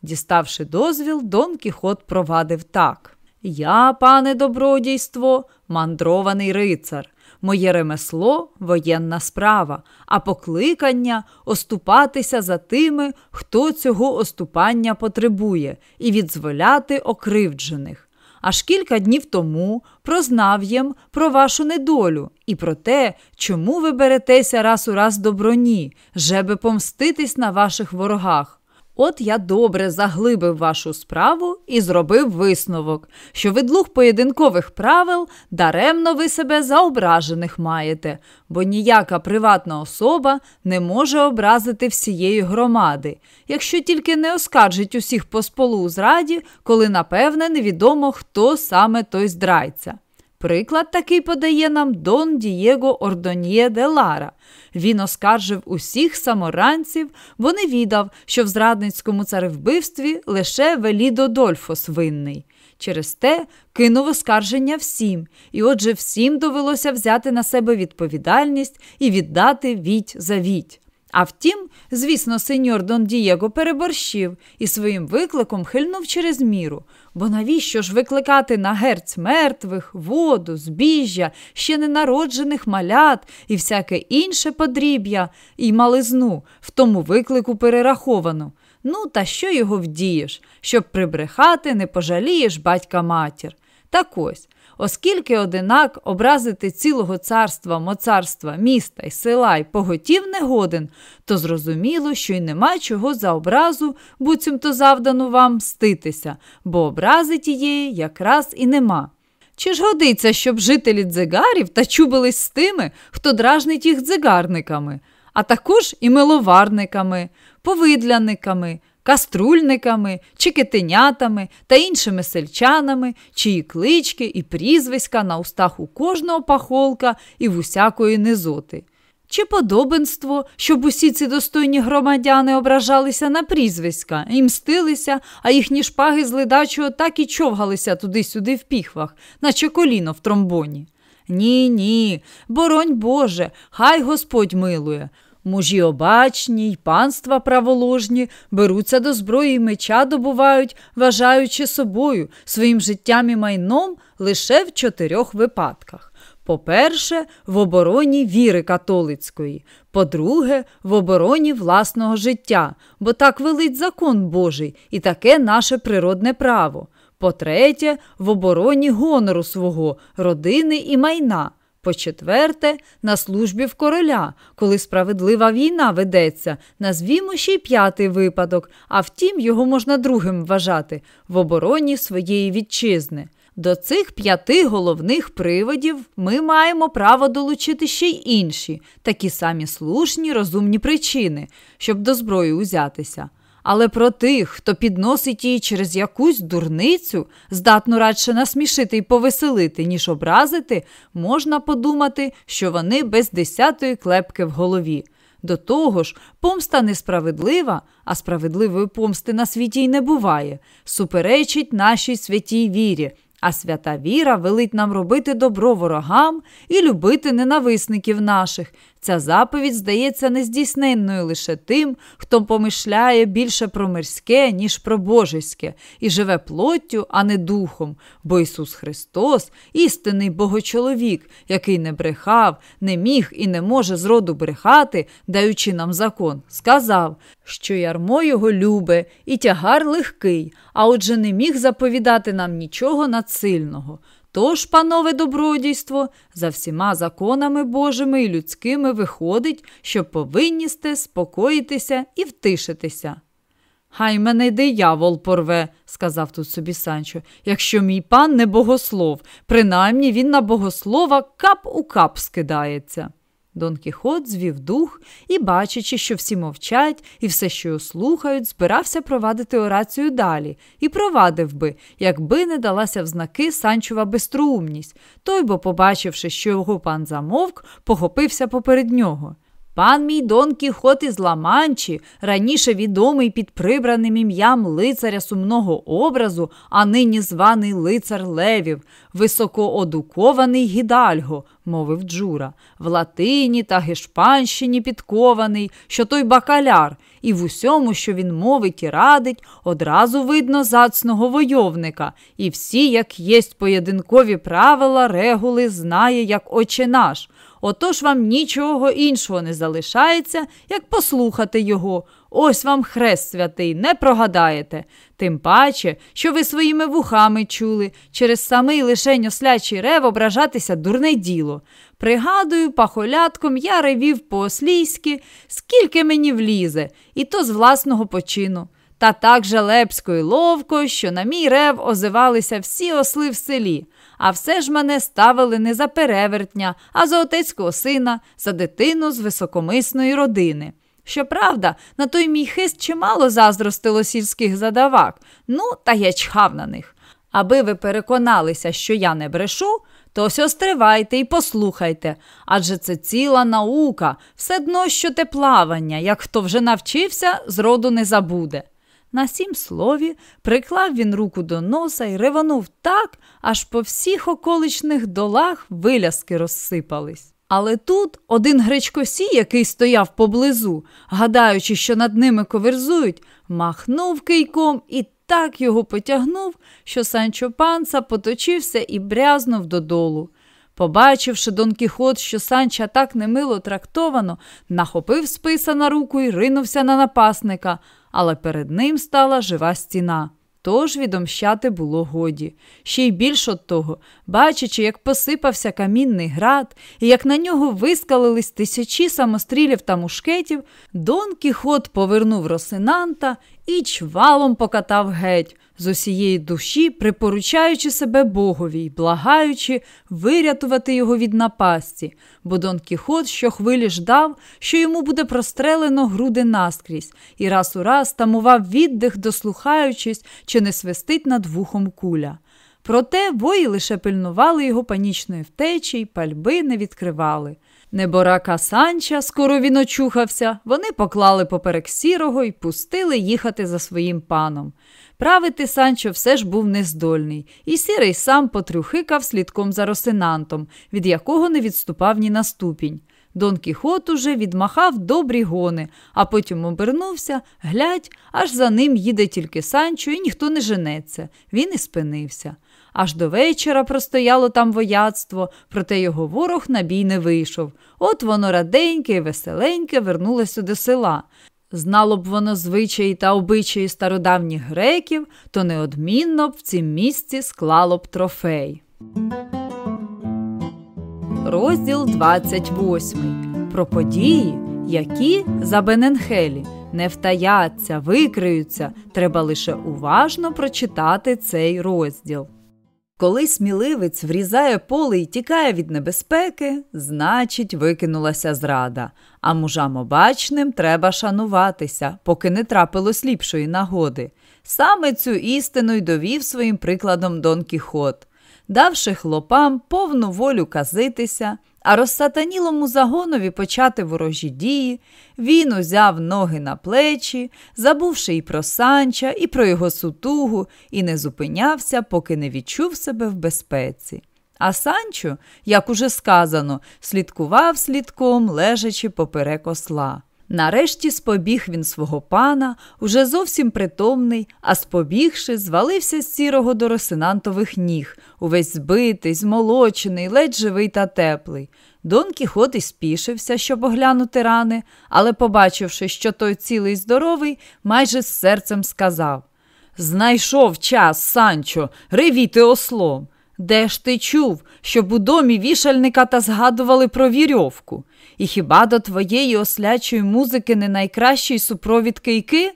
Діставши дозвіл, Дон Кіхот провадив так. Я, пане добродійство, мандрований рицар. Моє ремесло воєнна справа, а покликання оступатися за тими, хто цього оступання потребує, і відзволяти окривджених. аж кілька днів тому прознав їм про вашу недолю і про те, чому ви беретеся раз у раз до броні, жеби помститись на ваших ворогах. От я добре заглибив вашу справу і зробив висновок, що ви двох поєдинкових правил даремно ви себе заображених маєте, бо ніяка приватна особа не може образити всієї громади, якщо тільки не оскаржить усіх по сполу у зраді, коли напевне невідомо, хто саме той здрайця. Приклад такий подає нам Дон Дієго Ордоньє де Лара. Він оскаржив усіх саморанців, бо не відав, що в зрадницькому царевбивстві лише Велідо Дольфос винний. Через те кинув оскарження всім, і отже, всім довелося взяти на себе відповідальність і віддати віть за віть. А втім, звісно, сеньор Дон Дієго переборщив і своїм викликом хильнув через міру. Бо навіщо ж викликати на герць мертвих, воду, збіжжя, ще ненароджених малят і всяке інше подріб'я і мализну в тому виклику перераховано? Ну, та що його вдієш? Щоб прибрехати, не пожалієш батька матір. Так ось, Оскільки одинак образити цілого царства, моцарства, міста й села й поготів не годен, то зрозуміло, що й нема чого за образу, буцімто завдано вам мститися, бо образи тієї якраз і нема. Чи ж годиться, щоб жителі дзигарів та чубились з тими, хто дражнить їх дзигарниками, а також і миловарниками, повидляниками, каструльниками, чекетенятами та іншими сельчанами, чиї клички і прізвиська на устах у кожного пахолка і в усякої низоти. Чи подобенство, щоб усі ці достойні громадяни ображалися на прізвиська і мстилися, а їхні шпаги з ледачого так і човгалися туди-сюди в піхвах, наче коліно в тромбоні? Ні, ні, боронь Боже, хай Господь милує. Мужі обачні й панства праволожні беруться до зброї і меча добувають, вважаючи собою своїм життям і майном лише в чотирьох випадках. По-перше, в обороні віри католицької, по-друге, в обороні власного життя, бо так велить закон Божий і таке наше природне право. По-третє, в обороні гонору свого, родини і майна. По-четверте, на службі в короля, коли справедлива війна ведеться, назвімо ще й п'ятий випадок, а втім, його можна другим вважати в обороні своєї вітчизни. До цих п'яти головних приводів ми маємо право долучити ще й інші, такі самі слушні, розумні причини, щоб до зброї узятися. Але про тих, хто підносить її через якусь дурницю, здатну радше насмішити і повеселити, ніж образити, можна подумати, що вони без десятої клепки в голові. До того ж, помста несправедлива, а справедливої помсти на світі й не буває, суперечить нашій святій вірі. А свята віра велить нам робити добро ворогам і любити ненависників наших, Ця заповідь здається нездійсненною лише тим, хто помишляє більше про мирське, ніж про божеське, і живе плоттю, а не духом, бо Ісус Христос істинний богочоловік, який не брехав, не міг і не може зроду брехати, даючи нам закон, сказав, що ярмо його любе і тягар легкий, а отже не міг заповідати нам нічого надсильного. Тож, панове добродійство, за всіма законами Божими і людськими виходить, що повинні сте спокоїтися і втишитися. Хай мене диявол порве, сказав тут собі Санчо, якщо мій пан не богослов, принаймні він на богослова кап у кап скидається. Дон Кіхот звів дух і, бачачи, що всі мовчать і все, що його слухають, збирався провадити орацію далі і провадив би, якби не далася в знаки Санчова безстроумність, той бо, побачивши, що його пан замовк, похопився поперед нього. Пан мій Дон Кіхот із Ламанчі, раніше відомий під прибраним ім'ям лицаря сумного образу, а нині званий лицар Левів, високоодукований гідальго, мовив Джура, в латині та гешпанщині підкований, що той бакаляр, і в усьому, що він мовить і радить, одразу видно зацного войовника, і всі, як єсть поєдинкові правила, регули, знає, як оче наш. Отож вам нічого іншого не залишається, як послухати його. Ось вам хрест святий, не прогадаєте. Тим паче, що ви своїми вухами чули, через самий лишень ослячий рев ображатися дурне діло. Пригадую, пахолятком я ревів по-ослійськи, скільки мені влізе, і то з власного почину. Та так же лепсько і ловко, що на мій рев озивалися всі осли в селі, а все ж мене ставили не за перевертня, а за отецького сина, за дитину з високомисної родини. Щоправда, на той мій хист чимало заздростило сільських задавак, ну, та я чхав на них. Аби ви переконалися, що я не брешу, то ось стривайте і послухайте, адже це ціла наука, все дно, що те плавання, як хто вже навчився, зроду не забуде. На сім слові приклав він руку до носа і реванув так, аж по всіх околичних долах виляски розсипались. Але тут один гречкосій, який стояв поблизу, гадаючи, що над ними коверзують, махнув кийком і так його потягнув, що Санчо панца поточився і брязнув додолу. Побачивши Дон Кіхот, що Санча так немило трактовано, нахопив списа на руку і ринувся на напасника, але перед ним стала жива стіна. Тож відомщати було годі. Ще й більш от того, бачачи, як посипався камінний град, і як на нього вискалились тисячі самострілів та мушкетів, Дон Кіхот повернув Росинанта і чвалом покатав геть, з усієї душі припоручаючи себе Богові й благаючи вирятувати його від напасті, бо Дон Кіхот щохвилі ждав, що йому буде прострелено груди наскрізь, і раз у раз тамував віддих, дослухаючись, чи не свистить над вухом куля. Проте вої лише пильнували його панічної втечі й пальби не відкривали. Неборака Санча, скоро він очухався, вони поклали поперек сірого і пустили їхати за своїм паном. Правити Санчо все ж був нездольний, і сірий сам потрюхикав слідком за Росинантом, від якого не відступав ні на ступінь. Дон Кіхот уже відмахав добрі гони, а потім обернувся, глядь, аж за ним їде тільки Санчо, і ніхто не женеться. Він і спинився. Аж до вечора простояло там вояцтво, проте його ворог на бій не вийшов. От воно раденьке і веселеньке вернулося до села. Знало б воно звичаї та обичаї стародавніх греків, то неодмінно б в цім місці склало б трофей. Розділ 28. Про події, які за Бененхелі не втаяться, викриються. Треба лише уважно прочитати цей розділ. Коли сміливець врізає поле і тікає від небезпеки, значить, викинулася зрада. А мужам обачним треба шануватися, поки не трапилось ліпшої нагоди. Саме цю істину й довів своїм прикладом Дон Кіхот, давши хлопам повну волю казитися, а розсатанілому загонові почати ворожі дії, він узяв ноги на плечі, забувши і про санча, і про його сутугу, і не зупинявся, поки не відчув себе в безпеці. А Санчо, як уже сказано, слідкував слідком, лежачи поперек осла. Нарешті спобіг він свого пана, уже зовсім притомний, а спобігши, звалився з сірого до росинантових ніг, увесь збитий, змолочений, ледь живий та теплий. Дон Кіхот і спішився, щоб оглянути рани, але, побачивши, що той цілий здоровий, майже з серцем сказав Знайшов час, Санчо, ревіти ослом. Де ж ти чув, щоб у домі вішальника та згадували про вірьовку? І хіба до твоєї ослячої музики не найкращий супровід кийки?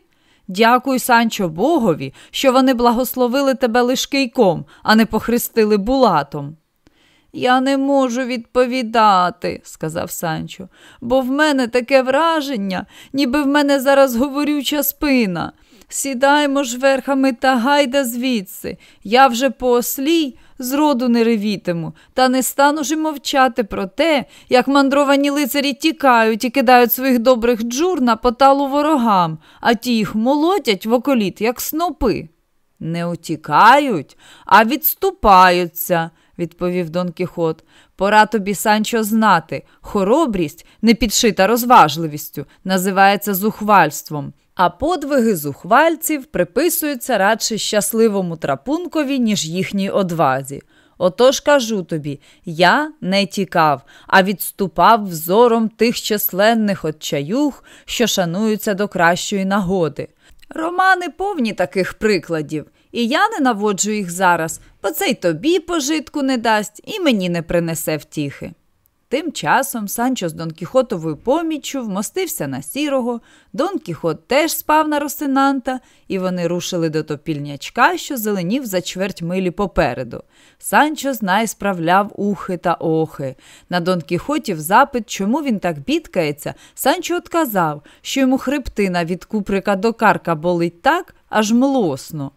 Дякуй, Санчо, Богові, що вони благословили тебе лиш кийком, а не похрестили булатом. Я не можу відповідати, сказав Санчо, бо в мене таке враження, ніби в мене зараз говорюча спина. Сідаймо ж верхами та гайда звідси. Я вже по ослій зроду не ревітиму, та не стану ж і мовчати про те, як мандровані лицарі тікають і кидають своїх добрих джур на поталу ворогам, а ті їх молотять в околіт, як снопи. Не утікають, а відступаються, відповів Дон Кіхот. Пора тобі, Санчо, знати. Хоробрість, не підшита розважливістю, називається зухвальством. А подвиги зухвальців приписуються радше щасливому трапункові, ніж їхній одвазі. Отож кажу тобі, я не тікав, а відступав взором тих численних отчаюх, що шануються до кращої нагоди. Романи повні таких прикладів, і я не наводжу їх зараз, бо це й тобі пожитку не дасть, і мені не принесе втіхи. Тим часом Санчо з Дон Кіхотовою поміччю вмостився на сірого, Дон Кіхот теж спав на Росинанта, і вони рушили до топільнячка, що зеленів за чверть милі попереду. Санчо знай справляв ухи та охи. На Дон Кіхотів запит, чому він так бідкається, Санчо отказав, що йому хребтина від куприка до карка болить так, аж млосно.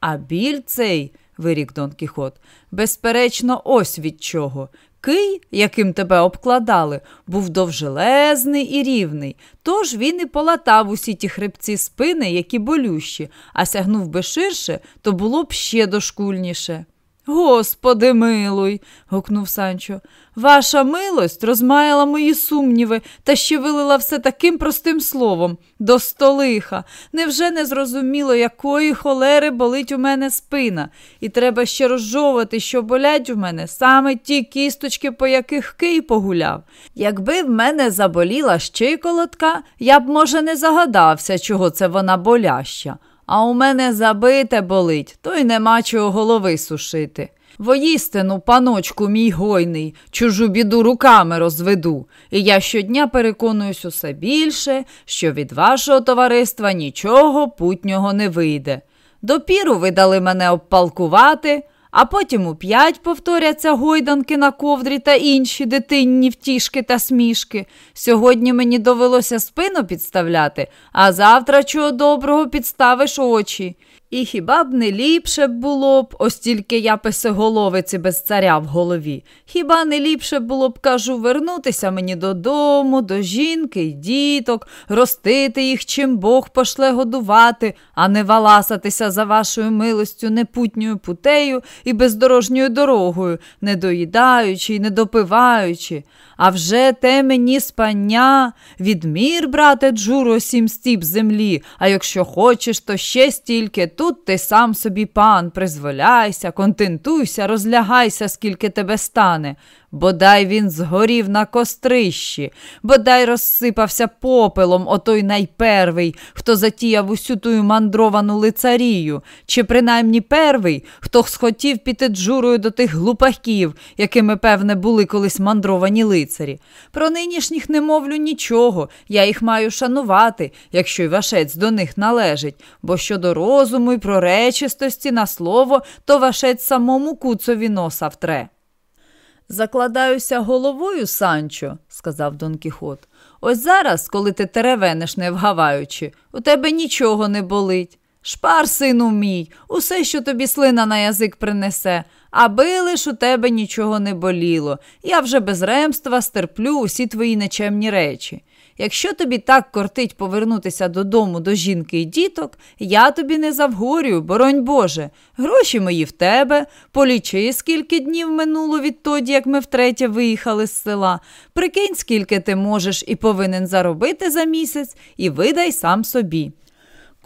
А біль цей, вирік Дон Кіхот, безперечно, ось від чого. Кий, яким тебе обкладали, був довжелезний і рівний, тож він і полатав усі ті хребці спини, які болющі, а сягнув би ширше, то було б ще дошкульніше. Господи, милуй. гукнув Санчо. Ваша милость розмаяла мої сумніви та ще вилила все таким простим словом до столиха. Невже не зрозуміло, якої холери болить у мене спина, і треба ще розжовувати, що болять у мене саме ті кісточки, по яких кий погуляв. Якби в мене заболіла щиколотка, я б, може, не загадався, чого це вона боляща. А у мене забите болить, то й нема чого голови сушити. Воїстину, паночку, мій гойний, чужу біду руками розведу, і я щодня переконуюсь усе більше, що від вашого товариства нічого путнього не вийде. Допіру ви дали мене обпалкувати, а потім у п'ять повторяться гойданки на ковдрі та інші дитинні втішки та смішки. Сьогодні мені довелося спину підставляти, а завтра чого доброго підставиш очі. І хіба б не ліпше б було б, ось тільки я писеголовиці без царя в голові. Хіба не ліпше було б, кажу, вернутися мені додому, до жінки й діток, ростити їх, чим Бог пошле годувати, а не валасатися за вашою милостю непутньою путею і бездорожньою дорогою, не доїдаючи й не допиваючи. А вже те мені спання, відмір, брате, джуро, сім стіп землі, а якщо хочеш, то ще стільки. Тут ти сам собі пан, призволяйся, контентуйся, розлягайся, скільки тебе стане. Бодай він згорів на кострищі, бодай розсипався попелом отой найпервий, хто затіяв усю тую мандровану лицарію, чи принаймні первий, хто схотів піти джурою до тих глупаків, якими, певне, були колись мандровані лицарі. Про нинішніх не мовлю нічого, я їх маю шанувати, якщо й вашець до них належить, бо щодо розуму й проречистості на слово, то вашець самому куцові носа втре. Закладаюся головою, Санчо, сказав Дон Кіхот. Ось зараз, коли ти теревенеш, не вгаваючи, у тебе нічого не болить. Шпар, сину мій, усе, що тобі слина на язик принесе, аби лиш у тебе нічого не боліло. Я вже без ремства стерплю усі твої нечемні речі. Якщо тобі так кортить повернутися додому до жінки і діток, я тобі не завгорюю, боронь Боже. Гроші мої в тебе, полічи, скільки днів минуло відтоді, як ми втретє виїхали з села. Прикинь, скільки ти можеш і повинен заробити за місяць, і видай сам собі.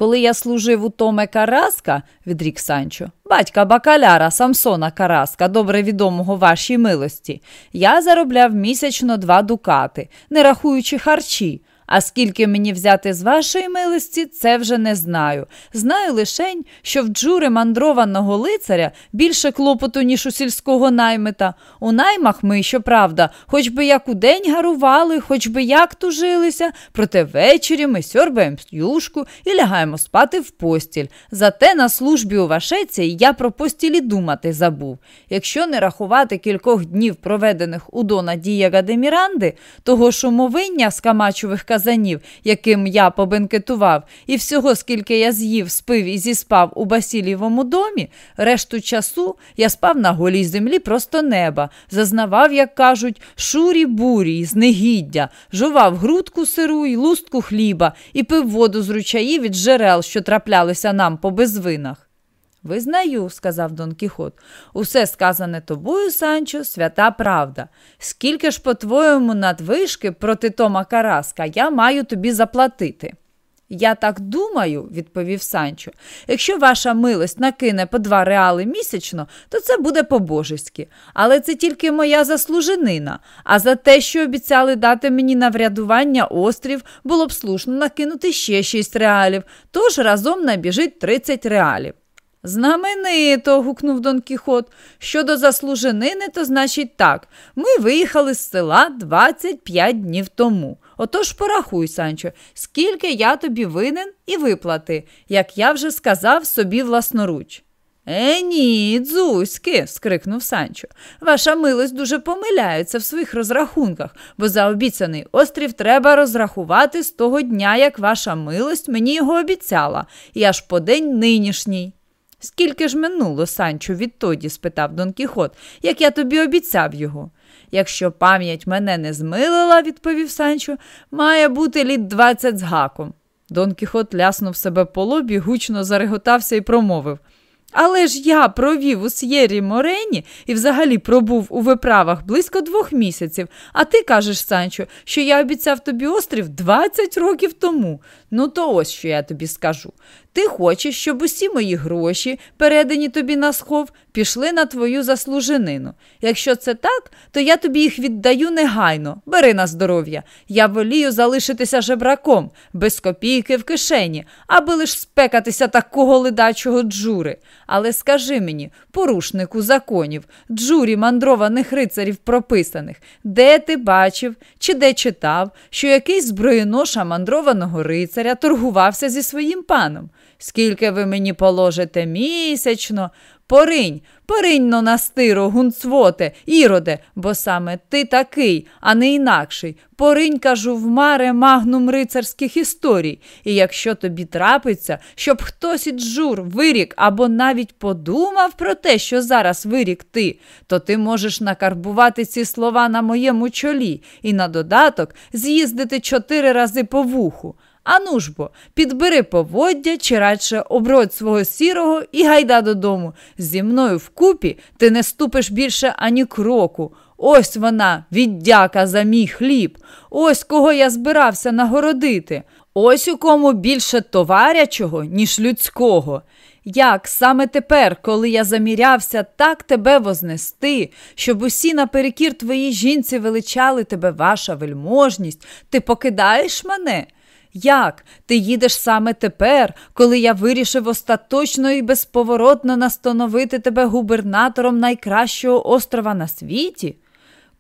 Коли я служив у Томе Караска, відрік Санчо, батька бакаляра Самсона Караска, добре відомого вашій милості, я заробляв місячно два дукати, не рахуючи харчі. А скільки мені взяти з вашої милості, це вже не знаю. Знаю лишень, що в джури мандрованого лицаря більше клопоту, ніж у сільського наймита. У наймах ми, щоправда, хоч би як у день гарували, хоч би як тужилися, проте ввечері ми сьорбаємо юшку і лягаємо спати в постіль. Зате на службі у вашеці я про постілі думати забув. Якщо не рахувати кількох днів, проведених у Дона Дієга де Міранди, того шумовиння з камачових казанів, яким я побенкетував, і всього, скільки я з'їв, спив і зіспав у Басілівому домі, решту часу я спав на голій землі просто неба, зазнавав, як кажуть, шурі бурі, знегіддя, жував грудку сиру й лустку хліба і пив воду з ручаїв від джерел, що траплялися нам по безвинах. Визнаю, сказав Дон Кіхот, усе сказане тобою, Санчо, свята правда. Скільки ж, по-твоєму, надвишки проти Тома Караска я маю тобі заплатити? Я так думаю, відповів Санчо. Якщо ваша милость накине по два реали місячно, то це буде по-божеськи. Але це тільки моя заслуженина. А за те, що обіцяли дати мені на врядування острів, було б слушно накинути ще шість реалів, тож разом набіжить тридцять реалів. Знаменито. гукнув Дон Кіхот. Щодо заслуженини, то значить так. Ми виїхали з села 25 днів тому. Отож порахуй, Санчо, скільки я тобі винен і виплати, як я вже сказав собі власноруч. Е, ні, дзузьки, скрикнув Санчо. Ваша милость дуже помиляється в своїх розрахунках, бо за обіцяний острів треба розрахувати з того дня, як ваша милость мені його обіцяла, і аж по день нинішній. Скільки ж минуло, Санчо, відтоді? спитав Дон Кіхот, як я тобі обіцяв його. Якщо пам'ять мене не змилила, відповів Санчо, має бути літ двадцять з гаком. Дон Кіхот ляснув себе по лобі, гучно зареготався і промовив але ж я провів у С'єрі Морені і взагалі пробув у виправах близько двох місяців, а ти кажеш, Санчо, що я обіцяв тобі острів 20 років тому. Ну, то ось що я тобі скажу. Ти хочеш, щоб усі мої гроші, передані тобі на схов, пішли на твою заслуженину. Якщо це так, то я тобі їх віддаю негайно. Бери на здоров'я. Я волію залишитися жебраком, без копійки в кишені, аби лиш спекатися такого ледачого джури. Але скажи мені, порушнику законів, джурі мандрованих рицарів прописаних, де ти бачив чи де читав, що якийсь зброєноша мандрованого рицаря торгувався зі своїм паном? Скільки ви мені положите місячно? Поринь, пориньно на стиро, гунцвоте, іроде, бо саме ти такий, а не інакший. Поринь, кажу, в маре магнум рицарських історій. І якщо тобі трапиться, щоб хтось із жур вирік або навіть подумав про те, що зараз вирік ти, то ти можеш накарбувати ці слова на моєму чолі і на додаток з'їздити чотири рази по вуху. Ану ж бо, підбери поводдя чи радше обродь свого сірого і гайда додому. Зі мною вкупі ти не ступиш більше ані кроку. Ось вона, віддяка за мій хліб, ось кого я збирався нагородити, ось у кому більше товарячого, ніж людського. Як саме тепер, коли я замірявся так тебе вознести, щоб усі наперекір твоїй жінці величали тебе ваша вельможність, ти покидаєш мене? Як? Ти їдеш саме тепер, коли я вирішив остаточно і безповоротно настановити тебе губернатором найкращого острова на світі?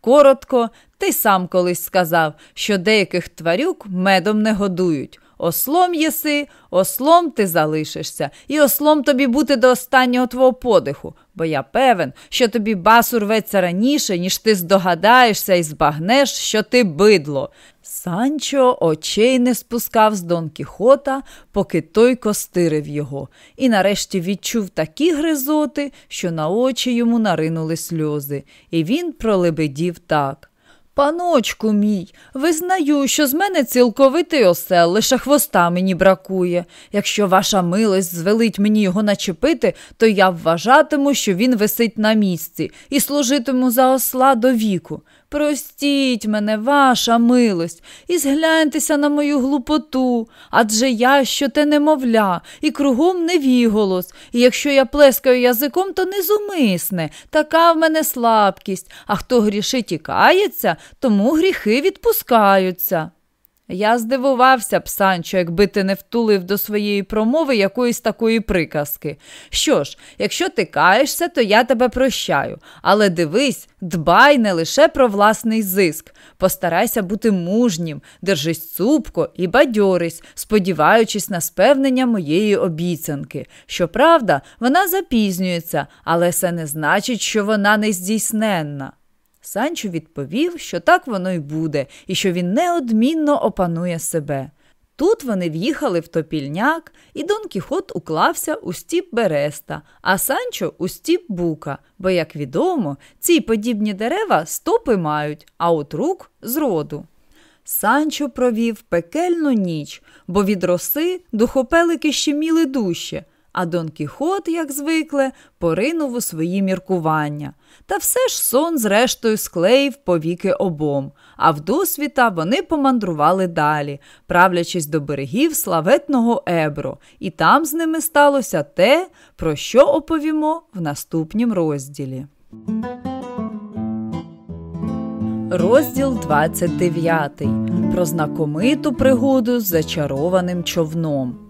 Коротко, ти сам колись сказав, що деяких тварюк медом не годують. Ослом єси, ослом ти залишишся, і ослом тобі бути до останнього твого подиху, бо я певен, що тобі бас урветься раніше, ніж ти здогадаєшся і збагнеш, що ти бидло. Санчо очей не спускав з Дон Кіхота, поки той костирив його, і нарешті відчув такі гризоти, що на очі йому наринули сльози, і він пролебедів так. Паночку мій, визнаю, що з мене цілковитий осел, лише хвоста мені бракує. Якщо ваша милость звелить мені його начепити, то я вважатиму, що він висить на місці і служитиму за осла до віку. Простіть мене, ваша милость, і згляньтеся на мою глупоту, адже я що те немовля, і кругом невіголос, і якщо я плескаю язиком, то незумисне, така в мене слабкість, а хто грішить і кається, тому гріхи відпускаються. Я здивувався б, Санчо, якби ти не втулив до своєї промови якоїсь такої приказки. Що ж, якщо ти каєшся, то я тебе прощаю. Але дивись, дбай не лише про власний зиск. Постарайся бути мужнім, держись цупко і бадьорись, сподіваючись на спевнення моєї обіцянки. Щоправда, вона запізнюється, але це не значить, що вона не здійсненна. Санчо відповів, що так воно й буде, і що він неодмінно опанує себе. Тут вони в'їхали в топільняк, і Дон Кіхот уклався у стіп Береста, а Санчо у стіп бука, бо, як відомо, ці подібні дерева стопи мають, а от рук зроду. Санчо провів пекельну ніч, бо від роси духопелики щеміли дужче, А Дон Кіхот, як звикле, поринув у свої міркування. Та все ж сон, зрештою, склеїв повіки обом, а в досвіта вони помандрували далі, правлячись до берегів славетного Ебро, і там з ними сталося те, про що оповімо в наступнім розділі. Розділ 29. Про знакомиту пригоду з зачарованим човном.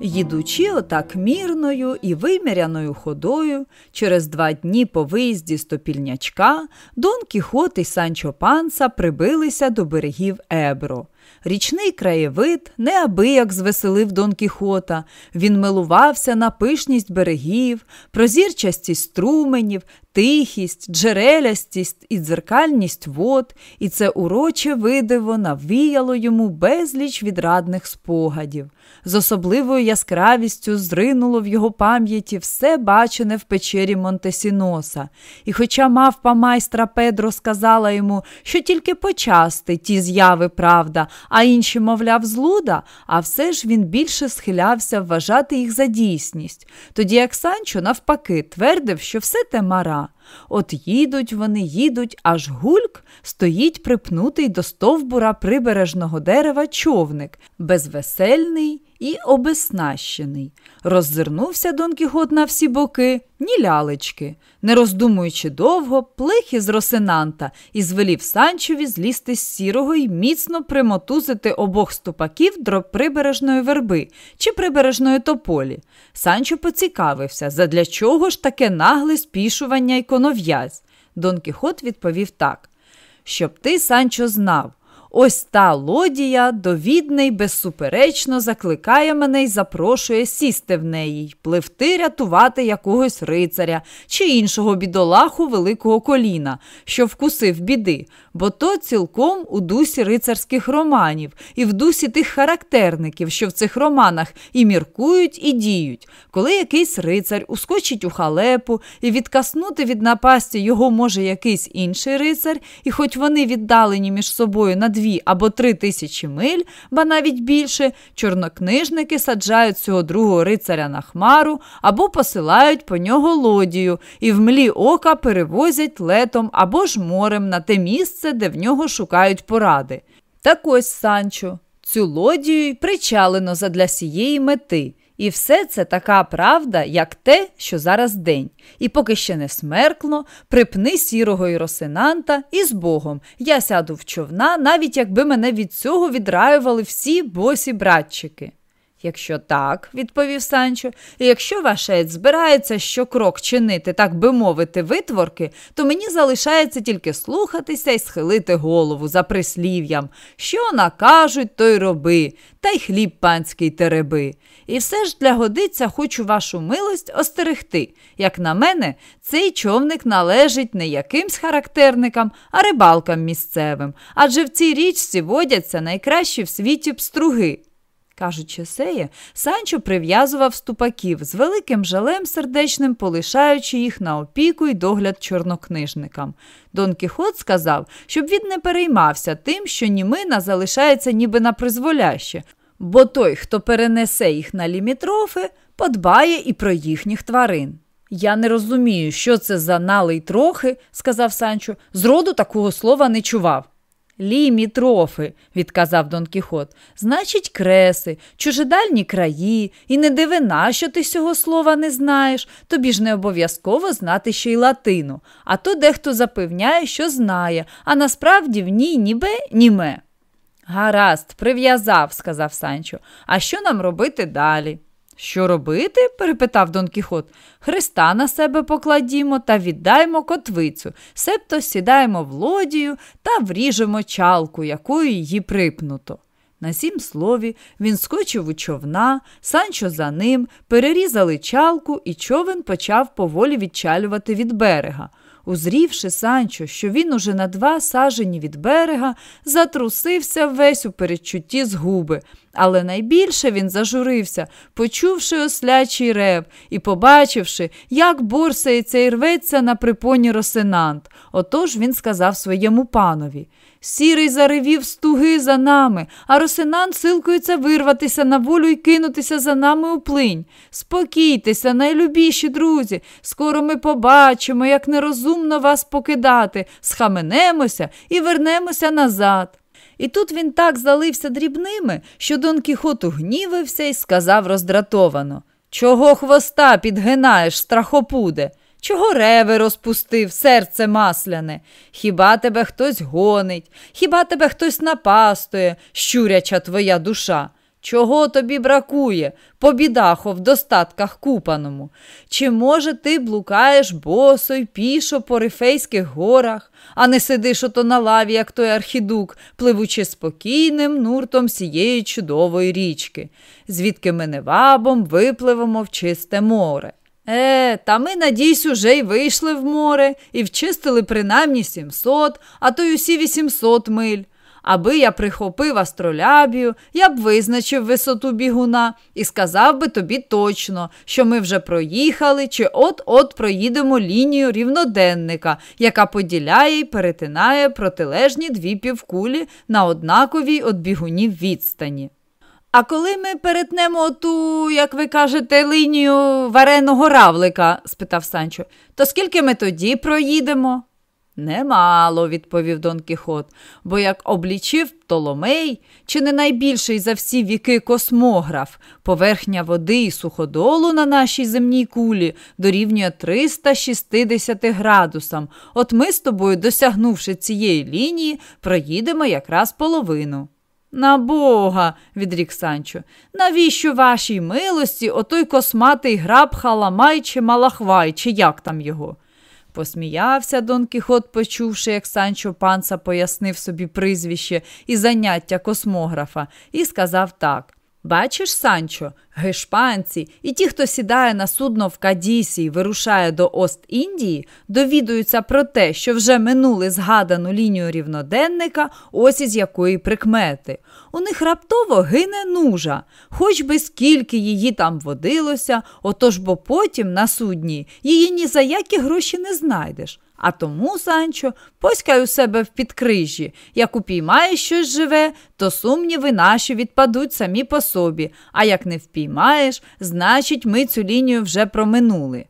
Їдучи отак мірною і виміряною ходою, через два дні по виїзді з Топільнячка Дон Кіхот і Санчо Панса прибилися до берегів Ебро. Річний краєвид неабияк звеселив Дон Кіхота. Він милувався на пишність берегів, прозірчастість струменів, тихість, джерелястість і дзеркальність вод, і це уроче видиво навіяло йому безліч відрадних спогадів. З особливою яскравістю зринуло в його пам'яті все бачене в печері Монтесіноса. І хоча мавпа майстра Педро сказала йому, що тільки почасти ті зяви правда, а інші, мовляв, злуда, а все ж він більше схилявся вважати їх за дійсність, тоді як Санчо, навпаки, твердив, що все те мара. От їдуть вони, їдуть, аж гульк стоїть припнутий до стовбура прибережного дерева човник, безвесельний і обеснащений. Роззирнувся Дон Кіхот на всі боки, ні лялечки. Не роздумуючи довго, плих із Росинанта і звелів Санчові злізти з сірого і міцно примотузити обох ступаків до прибережної верби чи прибережної тополі. Санчо поцікавився, задля чого ж таке нагле спішування й конов'язь. Дон Кіхот відповів так: Щоб ти, Санчо, знав. Ось та лодія довідне й безсуперечно закликає мене й запрошує сісти в неї, пливти рятувати якогось рицаря чи іншого бідолаху великого коліна, що вкусив біди, бо то цілком у дусі рицарських романів, і в дусі тих характерників, що в цих романах і міркують, і діють, коли якийсь рицар ускочить у халепу і відкаснути від напасті його може якийсь інший рицар, і хоч вони віддалені між собою на дві або три тисячі миль, ба навіть більше, чорнокнижники саджають цього другого рицаря на хмару або посилають по нього лодію і в млі ока перевозять летом або ж морем на те місце, де в нього шукають поради. Так ось, Санчо, цю лодію й причалено задля сієї мети. І все це така правда, як те, що зараз день. І поки ще не смеркло, припни сірого і росинанта і з Богом. Я сяду в човна, навіть якби мене від цього відраювали всі босі братчики. Якщо так, відповів Санчо, і якщо вашець збирається щокрок чинити, так би мовити, витворки, то мені залишається тільки слухатися і схилити голову за прислів'ям. Що накажуть, то й роби, та й хліб панський тереби. І все ж для годиця хочу вашу милость остерегти. Як на мене, цей човник належить не якимсь характерникам, а рибалкам місцевим, адже в цій річці водяться найкращі в світі пструги. Кажучи сеє, Санчо прив'язував ступаків з великим жалем сердечним, полишаючи їх на опіку й догляд чорнокнижникам. Дон Кіхот сказав, щоб він не переймався тим, що німина залишається ніби на призволяще, бо той, хто перенесе їх на лімітрофи, подбає і про їхніх тварин. Я не розумію, що це за налий трохи, сказав Санчо, зроду такого слова не чував. Лімітрофи, відказав Дон Кіхот. Значить, креси, чужедальні краї, і не дивина, що ти цього слова не знаєш, тобі ж не обов'язково знати ще й латину, а то дехто запевняє, що знає, а насправді в ній ніби німе. Гаразд, прив'язав, сказав Санчо. А що нам робити далі? Що робити? перепитав Дон Кіхот. Христа на себе покладімо та віддаймо котвицю, себто сідаємо в лодію та вріжемо чалку, якою її припнуто. На сім слові він скочив у човна, Санчо за ним, перерізали чалку, і човен почав поволі відчалювати від берега. Узрівши Санчо, що він уже на два сажені від берега, затрусився весь у передчутті згуби, але найбільше він зажурився, почувши ослячий рев і побачивши, як борсається і рветься на припоні росинант. Отож він сказав своєму панові Сірий заревів стуги за нами, а Росинан силкується вирватися на волю і кинутися за нами у плинь. Спокійтеся, найлюбіші друзі. Скоро ми побачимо, як нерозумно вас покидати, схаменемося і вернемося назад. І тут він так залився дрібними, що Дон Кіхот угнівився і сказав роздратовано Чого хвоста підгинаєш, страхопуде? Чого реви розпустив, серце масляне? Хіба тебе хтось гонить, хіба тебе хтось напастує, щуряча твоя душа? Чого тобі бракує, по бідахо в достатках купаному? Чи, може, ти блукаєш босо й пішо по рифейських горах, а не сидиш ото на лаві, як той архідук, пливучи спокійним нуртом сієї чудової річки, звідки ми невабом випливемо в чисте море? Е, та ми, надійсь, уже й вийшли в море і вчистили принаймні 700, а то й усі 800 миль. Аби я прихопив астролябію, я б визначив висоту бігуна і сказав би тобі точно, що ми вже проїхали чи от-от проїдемо лінію рівноденника, яка поділяє і перетинає протилежні дві півкулі на однаковій от бігунів відстані. А коли ми перетнемо ту, як ви кажете, лінію вареного равлика? спитав Санчо, то скільки ми тоді проїдемо? Немало, відповів Дон Кіхот, бо як облічив Птоломей, чи не найбільший за всі віки космограф, поверхня води і суходолу на нашій земній кулі дорівнює 360 градусам. От ми з тобою, досягнувши цієї лінії, проїдемо якраз половину. На Бога, відрік Санчо, навіщо вашій милості отой косматий граб халамай чи малахвай, чи як там його? Посміявся Дон Кіхот, почувши, як Санчо панса пояснив собі прізвище і заняття космографа, і сказав так. Бачиш, Санчо, гешпанці і ті, хто сідає на судно в Кадісі і вирушає до Ост-Індії, довідуються про те, що вже минули згадану лінію рівноденника, ось із якої прикмети. У них раптово гине нужа, хоч би скільки її там водилося, отож бо потім на судні її ні за які гроші не знайдеш. А тому, Санчо, поськай у себе в підкрижжі. Як упіймаєш щось живе, то сумніви наші відпадуть самі по собі, а як не впіймаєш, значить, ми цю лінію вже проминули.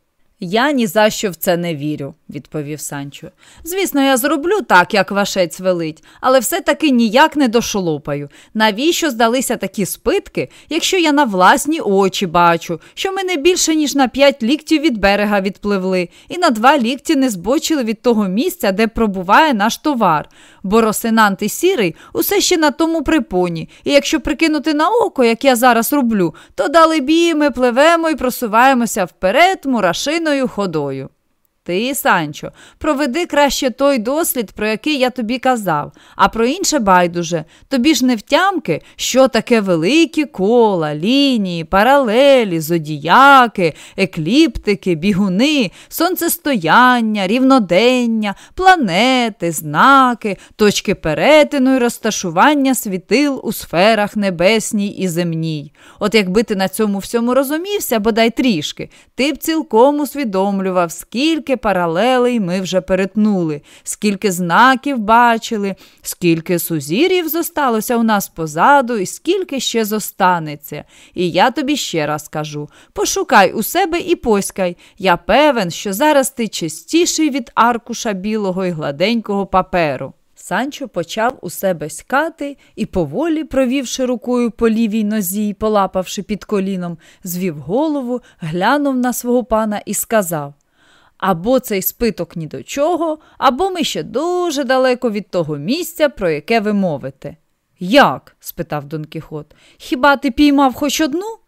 Я ні за що в це не вірю, відповів Санчо. Звісно, я зроблю так, як вашець велить, але все-таки ніяк не дошолопаю. Навіщо здалися такі спитки, якщо я на власні очі бачу, що ми не більше, ніж на п'ять ліктів від берега відпливли, і на два лікті не збочили від того місця, де пробуває наш товар. Бо росинант і сірий усе ще на тому припоні, і якщо прикинути на око, як я зараз роблю, то далебі ми пливемо і просуваємося вперед, мурашиною повільною ходою. Ти, Санчо, проведи краще той дослід, про який я тобі казав, а про інше байдуже. Тобі ж не втямки, що таке великі кола, лінії, паралелі, зодіяки, екліптики, бігуни, сонцестояння, рівнодення, планети, знаки, точки перетину і розташування світил у сферах небесній і земній. От якби ти на цьому всьому розумівся, бодай трішки, ти б цілком усвідомлював, скільки скільки паралелей ми вже перетнули, скільки знаків бачили, скільки сузір'їв зосталося у нас позаду, і скільки ще зостанеться. І я тобі ще раз кажу: пошукай у себе і поськай. Я певен, що зараз ти чистіший від аркуша білого і гладенького паперу. Санчо почав у себе скати і, поволі, провівши рукою по лівій нозі і полапавши під коліном, звів голову, глянув на свого пана і сказав або цей спиток ні до чого, або ми ще дуже далеко від того місця, про яке ви мовите. Як? спитав Дон Кіхот. Хіба ти піймав хоч одну?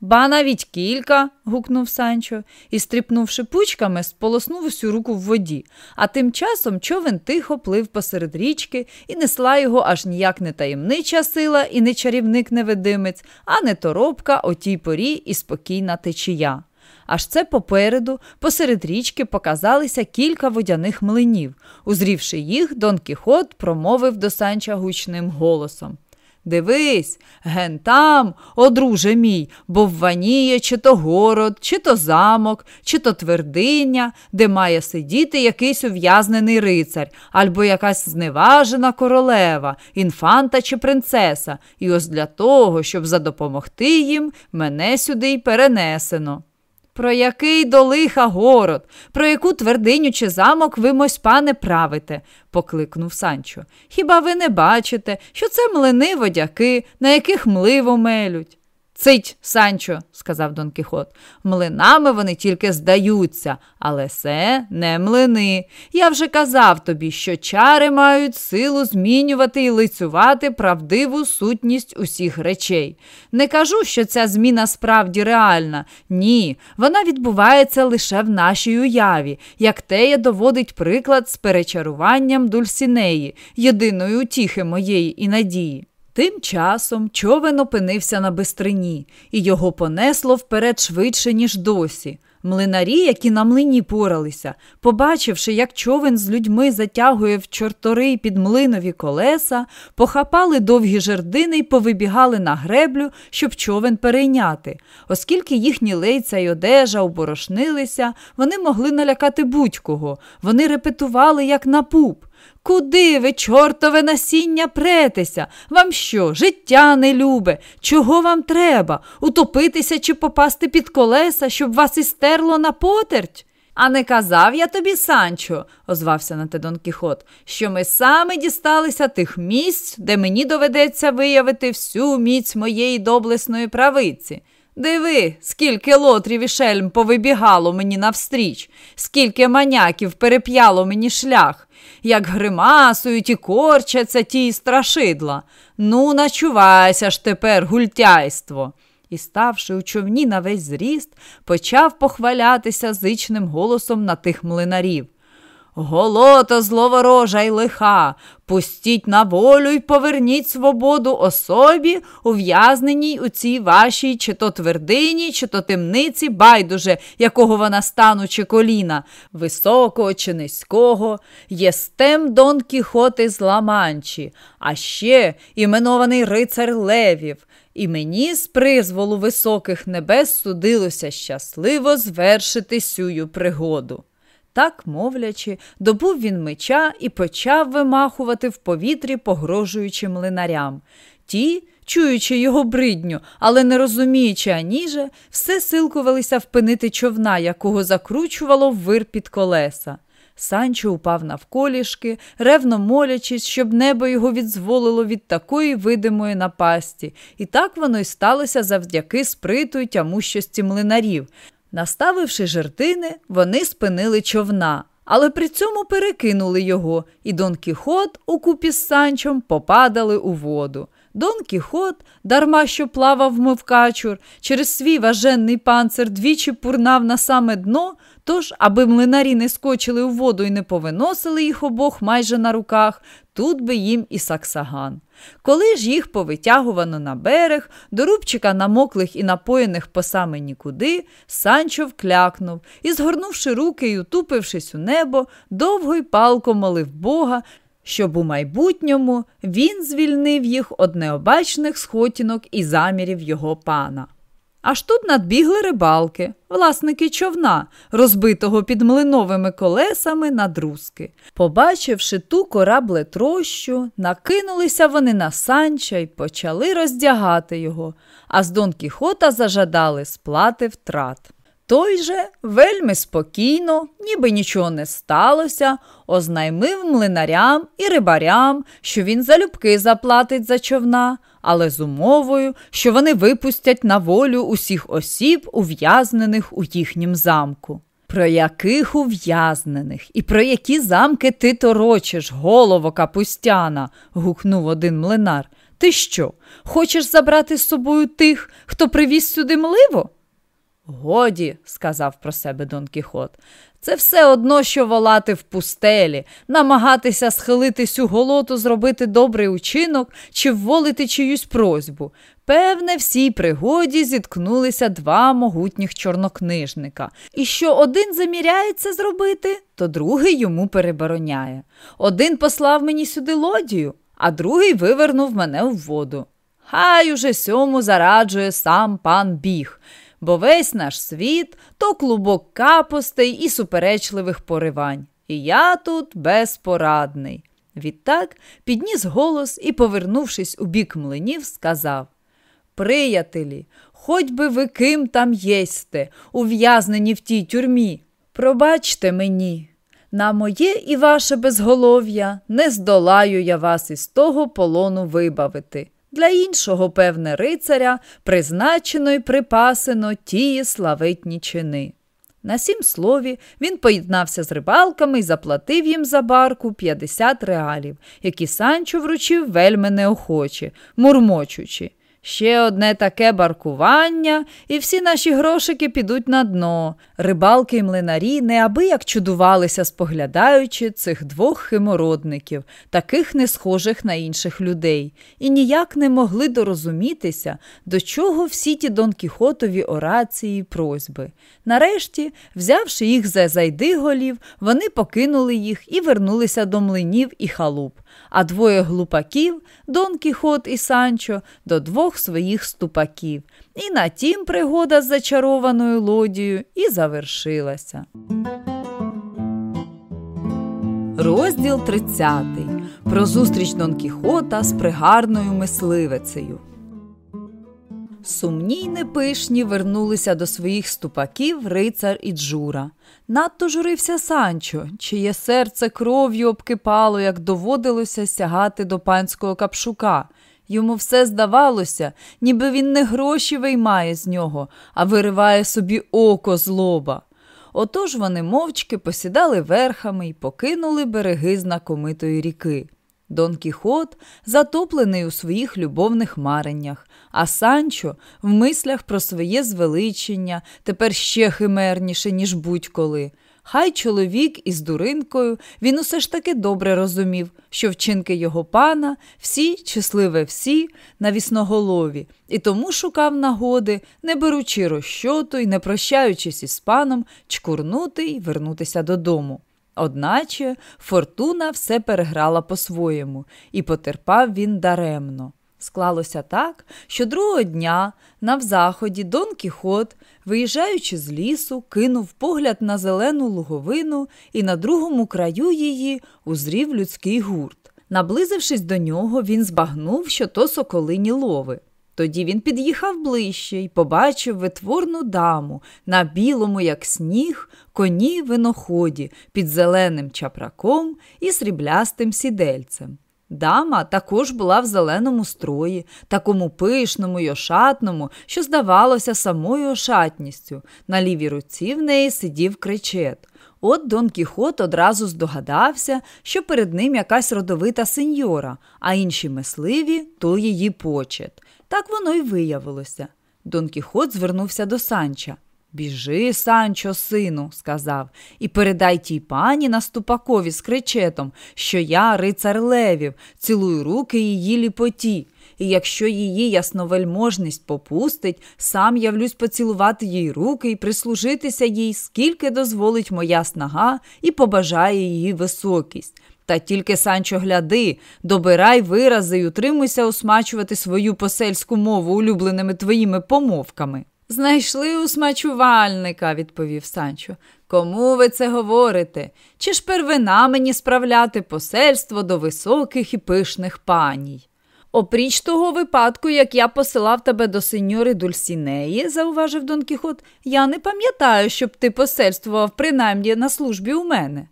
Ба навіть кілька. гукнув Санчо і, стріпнувши пучками, сполоснув усю руку в воді, а тим часом човен тихо плив посеред річки і несла його аж ніяк не таємнича сила і не чарівник невидимець, а не торопка о тій порі і спокійна течія. Аж це попереду, посеред річки, показалися кілька водяних млинів. Узрівши їх, Дон Кіхот промовив до Санча гучним голосом. Дивись, ген там, о друже мій, бовваніє чи то город, чи то замок, чи то твердиня, де має сидіти якийсь ув'язнений рицар, або якась зневажена королева, інфанта чи принцеса, і ось для того, щоб задопомогти їм, мене сюди й перенесено. Про який до лиха город, про яку твердиню чи замок ви, мось пане, правите, покликнув Санчо. Хіба ви не бачите, що це млини водяки, на яких мливо мелють? Цить, Санчо, сказав Дон Кіхот, млинами вони тільки здаються, але це не млини. Я вже казав тобі, що чари мають силу змінювати і лицювати правдиву сутність усіх речей. Не кажу, що ця зміна справді реальна. Ні, вона відбувається лише в нашій уяві, як теє доводить приклад з перечаруванням Дульсінеї, єдиної утіхи моєї і надії. Тим часом човен опинився на бистрині, і його понесло вперед швидше, ніж досі. Млинарі, які на млині поралися, побачивши, як човен з людьми затягує в чортори під млинові колеса, похапали довгі жердини й повибігали на греблю, щоб човен перейняти. Оскільки їхні лейця й одежа оборошнилися, вони могли налякати будь-кого. Вони репетували, як на пуп. Куди ви, чортове насіння, претеся? Вам що, життя не любе? Чого вам треба? Утопитися чи попасти під колеса, щоб вас істерло на потерть? А не казав я тобі, Санчо, озвався на те Дон Кіхот, що ми саме дісталися тих місць, де мені доведеться виявити всю міць моєї доблесної правиці. Диви, скільки лотрів і шельм повибігало мені навстріч, скільки маняків переп'яло мені шлях, як гримасують і корчаться ті страшидла. Ну, начувайся ж тепер, гультяйство. І, ставши у човні на весь зріст, почав похвалятися зичним голосом на тих млинарів. Голота зловорожа й лиха, пустіть на волю й поверніть свободу особі, ув'язненій у цій вашій чи то твердині, чи то темниці, байдуже, якого вона стану, чи коліна, високого чи низького, єстем Дон Кіхоти з Ламанчі, а ще іменований рицар Левів. І мені з призволу високих небес судилося щасливо звершити сюю пригоду. Так, мовлячи, добув він меча і почав вимахувати в повітрі, погрожуючи млинарям. Ті, чуючи його бридню, але не розуміючи аніже, все силкувалися впинити човна, якого закручувало вир під колеса. Санчо упав навколішки, ревно молячись, щоб небо його відзволило від такої видимої напасті, і так воно й сталося завдяки сприту й тямущості млинарів. Наставивши жертини, вони спинили човна, але при цьому перекинули його, і Дон Кіхот укупі з санчом попадали у воду. Дон Кіхот, дарма що плавав мов качур, через свій важенний панцир двічі пурнав на саме дно, тож, аби млинарі не скочили у воду і не повиносили їх обох майже на руках, тут би їм і саксаган. Коли ж їх повитягувано на берег, до рубчика намоклих і напоєних по саме нікуди, Санчо вклякнув і, згорнувши руки і утупившись у небо, довго й палко молив Бога, щоб у майбутньому він звільнив їх од необачних схотінок і замірів його пана. Аж тут надбігли рибалки, власники човна, розбитого під млиновими колесами на друзки. Побачивши ту корабле трощу, накинулися вони на санча й почали роздягати його, а з Дон Кіхота зажадали сплати втрат. Той же вельми спокійно, ніби нічого не сталося, ознаймив млинарям і рибарям, що він залюбки заплатить за човна, але з умовою, що вони випустять на волю усіх осіб, ув'язнених у їхнім замку. Про яких ув'язнених і про які замки ти торочиш, голово капустяна? гукнув один млинар. Ти що, хочеш забрати з собою тих, хто привіз сюди мливо? Годі, сказав про себе Дон Кіхот, це все одно, що волати в пустелі, намагатися схилити сю голоту, зробити добрий учинок чи вволити чиюсь просьбу. Певне, в цій пригоді зіткнулися два могутніх чорнокнижника. І що один заміряється зробити, то другий йому перебороняє. Один послав мені сюди лодію, а другий вивернув мене в воду. Хай уже сьому зараджує сам пан біг, бо весь наш світ то клубок капостей і суперечливих поривань. І я тут безпорадний. Відтак підніс голос і, повернувшись у бік млинів, сказав Приятелі, хоч би ви ким там єсте, ув'язнені в тій тюрмі. Пробачте мені, на моє і ваше безголов'я не здолаю я вас із того полону вибавити. Для іншого, певне, рицаря призначено й припасено тії славетні чини. На сім слові він поєднався з рибалками і заплатив їм за барку 50 реалів, які Санчо вручив вельми неохоче, мурмочучи. Ще одне таке баркування, і всі наші грошики підуть на дно. Рибалки й млинарі неабияк чудувалися, споглядаючи цих двох химородників, таких не схожих на інших людей, і ніяк не могли дорозумітися, до чого всі ті Дон Кіхотові орації й просьби. Нарешті, взявши їх за зайдиголів, вони покинули їх і вернулися до млинів і халуп а двоє глупаків, Дон Кіхот і Санчо, до двох своїх ступаків. І на тім пригода з зачарованою лодією і завершилася. Розділ 30. Про зустріч Дон Кіхота з пригарною мисливицею. Сумні й непишні вернулися до своїх ступаків рицар і Джура. Надто журився Санчо, чиє серце кров'ю обкипало, як доводилося сягати до панського капшука. Йому все здавалося, ніби він не гроші виймає з нього, а вириває собі око з лоба. Отож вони мовчки посідали верхами й покинули береги знакомитої ріки. Дон Кіхот затоплений у своїх любовних мареннях, а Санчо в мислях про своє звеличення тепер ще химерніше, ніж будь-коли. Хай чоловік із дуринкою він усе ж таки добре розумів, що вчинки його пана всі, щасливе всі, навісноголові, і тому шукав нагоди, не беручи розчоту і не прощаючись із паном, чкурнути й вернутися додому. Одначе фортуна все переграла по-своєму, і потерпав він даремно. Склалося так, що другого дня на взаході Дон Кіхот, виїжджаючи з лісу, кинув погляд на зелену луговину і на другому краю її узрів людський гурт. Наблизившись до нього, він збагнув, що то соколині лови. Тоді він під'їхав ближче і побачив витворну даму на білому, як сніг, коні виноході під зеленим чапраком і сріблястим сідельцем. Дама також була в зеленому строї, такому пишному й ошатному, що здавалося самою ошатністю. На лівій руці в неї сидів кричет. От Дон Кіхот одразу здогадався, що перед ним якась родовита сеньора, а інші мисливі то її почет. Так воно й виявилося. Дон Кіхот звернувся до Санча. Біжи, Санчо, сину, сказав, і передай тій пані на ступакові з кричетом, що я, рицар левів, цілую руки її ліпоті, і якщо її ясновельможність попустить, сам явлюсь поцілувати їй руки і прислужитися їй, скільки дозволить моя снага і побажає її високість. Та тільки, Санчо, гляди, добирай вирази й утримуйся осмачувати свою посельську мову улюбленими твоїми помовками. Знайшли усмачувальника, відповів Санчо. Кому ви це говорите? Чи ж первина мені справляти посельство до високих і пишних паній? Опріч того випадку, як я посилав тебе до сеньори Дульсінеї, зауважив Дон Кіхот, я не пам'ятаю, щоб ти посельствував принаймні на службі у мене.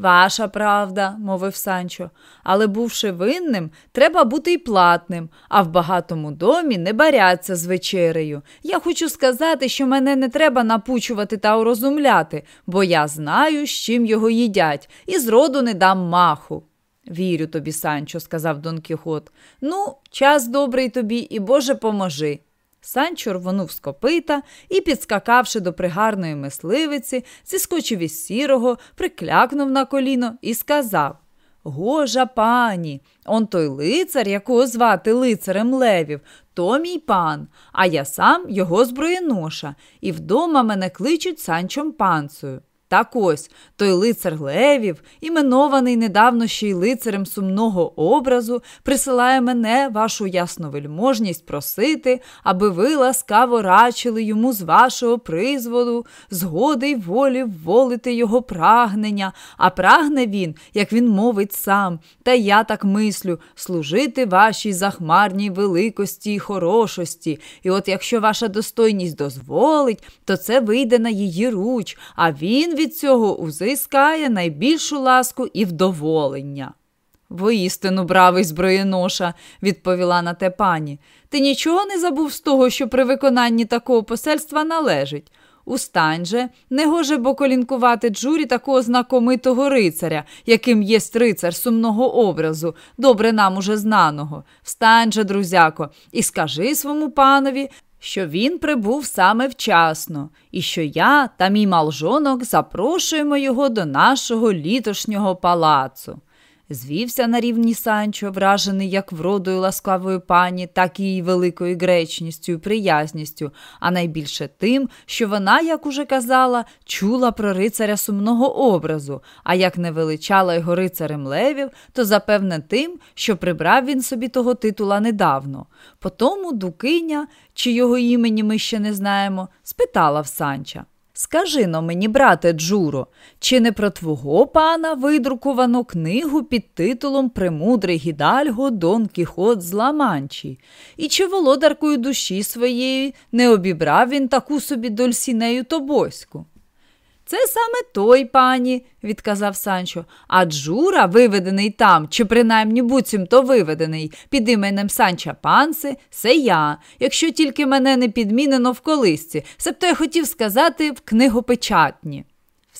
Ваша правда, мовив Санчо, але бувши винним, треба бути й платним, а в багатому домі не баряться з вечерею. Я хочу сказати, що мене не треба напучувати та урозумляти, бо я знаю, з чим його їдять, і зроду не дам маху. Вірю тобі, Санчо, сказав Дон Кіхот. Ну, час добрий тобі і Боже поможи. Санчо рвонув з копита і, підскакавши до пригарної мисливиці, зіскочив із сірого, приклякнув на коліно і сказав Гожа пані, он той лицар, якого звати лицарем левів, то мій пан, а я сам його зброєноша, і вдома мене кличуть санчом панцею. Так ось той лицар Левів, іменований недавно ще й лицарем сумного образу, присилає мене, вашу ясновельможність, просити, аби ви ласкаво рачили йому з вашого призводу, згоди й волі вволити його прагнення, а прагне він, як він мовить сам, та я так мислю, служити вашій захмарній великості й хорошості. І от якщо ваша достойність дозволить, то це вийде на її руч, а він від цього узискає найбільшу ласку і вдоволення. Воістину, бравий зброєноша, відповіла на те пані. Ти нічого не забув з того, що при виконанні такого посельства належить. Устань же, не гоже боколінкувати джурі такого знакомитого рицаря, яким є рицар сумного образу, добре нам уже знаного. Встань же, друзяко, і скажи своєму панові, що він прибув саме вчасно, і що я та мій малжонок запрошуємо його до нашого літошнього палацу. Звівся на рівні Санчо, вражений як вродою ласкавої пані, так і її великою гречністю і приязністю, а найбільше тим, що вона, як уже казала, чула про рицаря сумного образу, а як не величала його рицарем левів, то запевне тим, що прибрав він собі того титула недавно. Потому Дукиня, чи його імені ми ще не знаємо, спитала в Санча. Скажи но мені, брате Джуро, чи не про твого пана видрукувано книгу під титулом Премудрий гідальго Дон Кіхот з Ламанчі? І чи володаркою душі своєї не обібрав він таку собі дольсінею тобоську? Це саме той пані, відказав Санчо, а Джура, виведений там, чи принаймні буцімто виведений. Під іменем Санча Панси, це я, якщо тільки мене не підмінено в колисці, себто я хотів сказати в книгопечатні.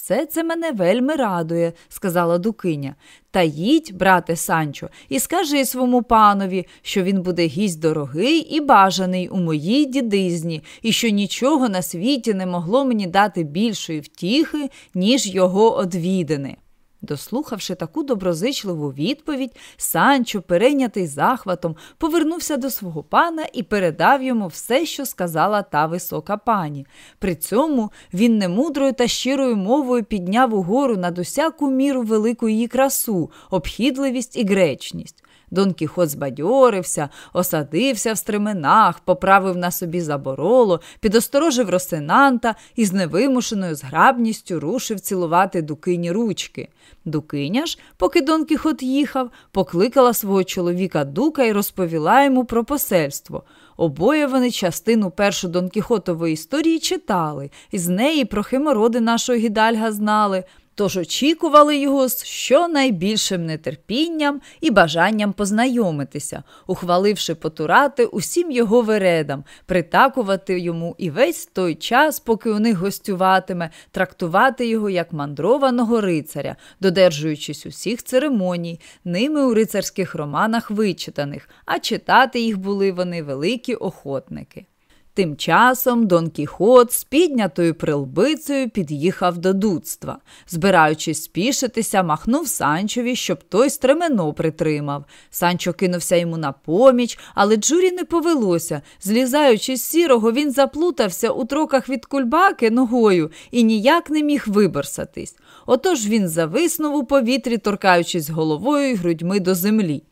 Все це мене вельми радує, сказала Дукиня. Та їдь, брате Санчо, і скажи своєму панові, що він буде гість дорогий і бажаний у моїй дідизні, і що нічого на світі не могло мені дати більшої втіхи, ніж його одвідини. Дослухавши таку доброзичливу відповідь, Санчо, перейнятий захватом, повернувся до свого пана і передав йому все, що сказала та висока пані. При цьому він немудрою та щирою мовою підняв угору над усяку міру велику її красу, обхідливість і гречність. Дон Кіхот збадьорився, осадився в стременах, поправив на собі забороло, підосторожив Росинанта і з невимушеною зграбністю рушив цілувати дукині ручки. Дукиня ж, поки Дон Кіхот їхав, покликала свого чоловіка дука і розповіла йому про посельство. Обоє вони частину першу Дон Кіхотової історії читали, і з неї про химороди нашого гідальга знали тож очікували його з щонайбільшим нетерпінням і бажанням познайомитися, ухваливши потурати усім його вередам, притакувати йому і весь той час, поки у них гостюватиме, трактувати його як мандрованого рицаря, додержуючись усіх церемоній, ними у рицарських романах вичитаних, а читати їх були вони великі охотники. Тим часом Дон Кіхот з піднятою прилбицею під'їхав до дудства. Збираючись спішитися, махнув Санчові, щоб той стремено притримав. Санчо кинувся йому на поміч, але Джурі не повелося. Злізаючи з сірого, він заплутався у троках від кульбаки ногою і ніяк не міг виборсатись. Отож він зависнув у повітрі, торкаючись головою й грудьми до землі.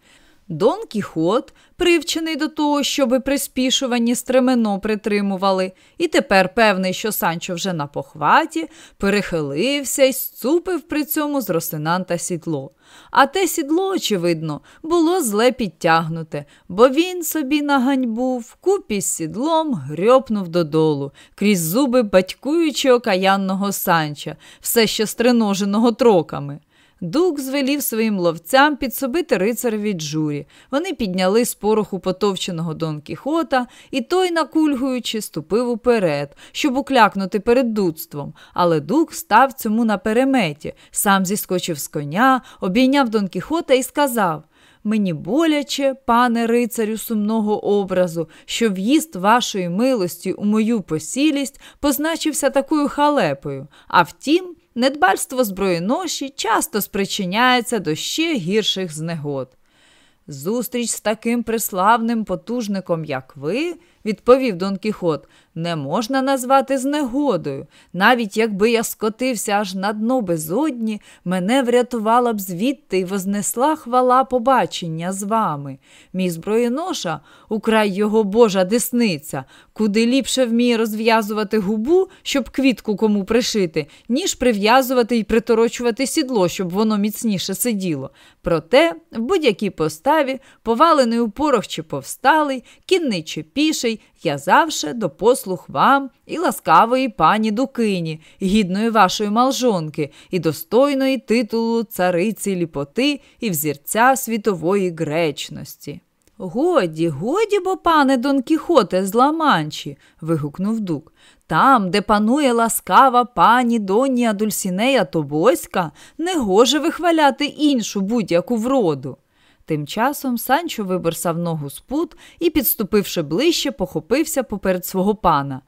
Дон Кіхот, привчений до того, щоби приспішувані стремено притримували, і тепер, певний, що Санчо вже на похваті, перехилився і зцупив при цьому з Росинанта сідло. А те сідло, очевидно, було зле підтягнуте, бо він собі на ганьбу вкупі з сідлом грьопнув додолу, крізь зуби батькуючи окаянного санча, все ще стриноженого троками. Дук звелів своїм ловцям підсобити рицареві джурі. Вони підняли з пороху потовченого Дон Кіхота, і той, накульгуючи, ступив уперед, щоб уклякнути перед дудством. Але дук став цьому на переметі, сам зіскочив з коня, обійняв Дон Кіхота і сказав Мені боляче, пане рицарю сумного образу, що в'їзд вашої милості у мою посілість позначився такою халепою. А втім, недбальство зброєноші часто спричиняється до ще гірших знегод. Зустріч з таким приславним потужником, як ви, відповів Дон Кіхот, не можна назвати знегодою. Навіть якби я скотився аж на дно безодні, мене врятувала б звідти і вознесла хвала побачення з вами. Мій зброєноша, украй його божа десниця, куди ліпше вміє розв'язувати губу, щоб квітку кому пришити, ніж прив'язувати і приторочувати сідло, щоб воно міцніше сиділо. Проте, в будь-якій поставі, повалений у порох чи повсталий, кінний чи піший, я завше до послух вам і ласкавої пані Дукині, гідної вашої малжонки, і достойної титулу цариці ліпоти і взірця світової гречності. Годі, годі, бо, пане Дон Кіхоте з Ламанчі, вигукнув дук. Там, де панує ласкава пані Донія Дульсінея Тобоська, не гоже вихваляти іншу будь-яку вроду. Тим часом Санчо виборсав ногу з пут і, підступивши ближче, похопився поперед свого пана.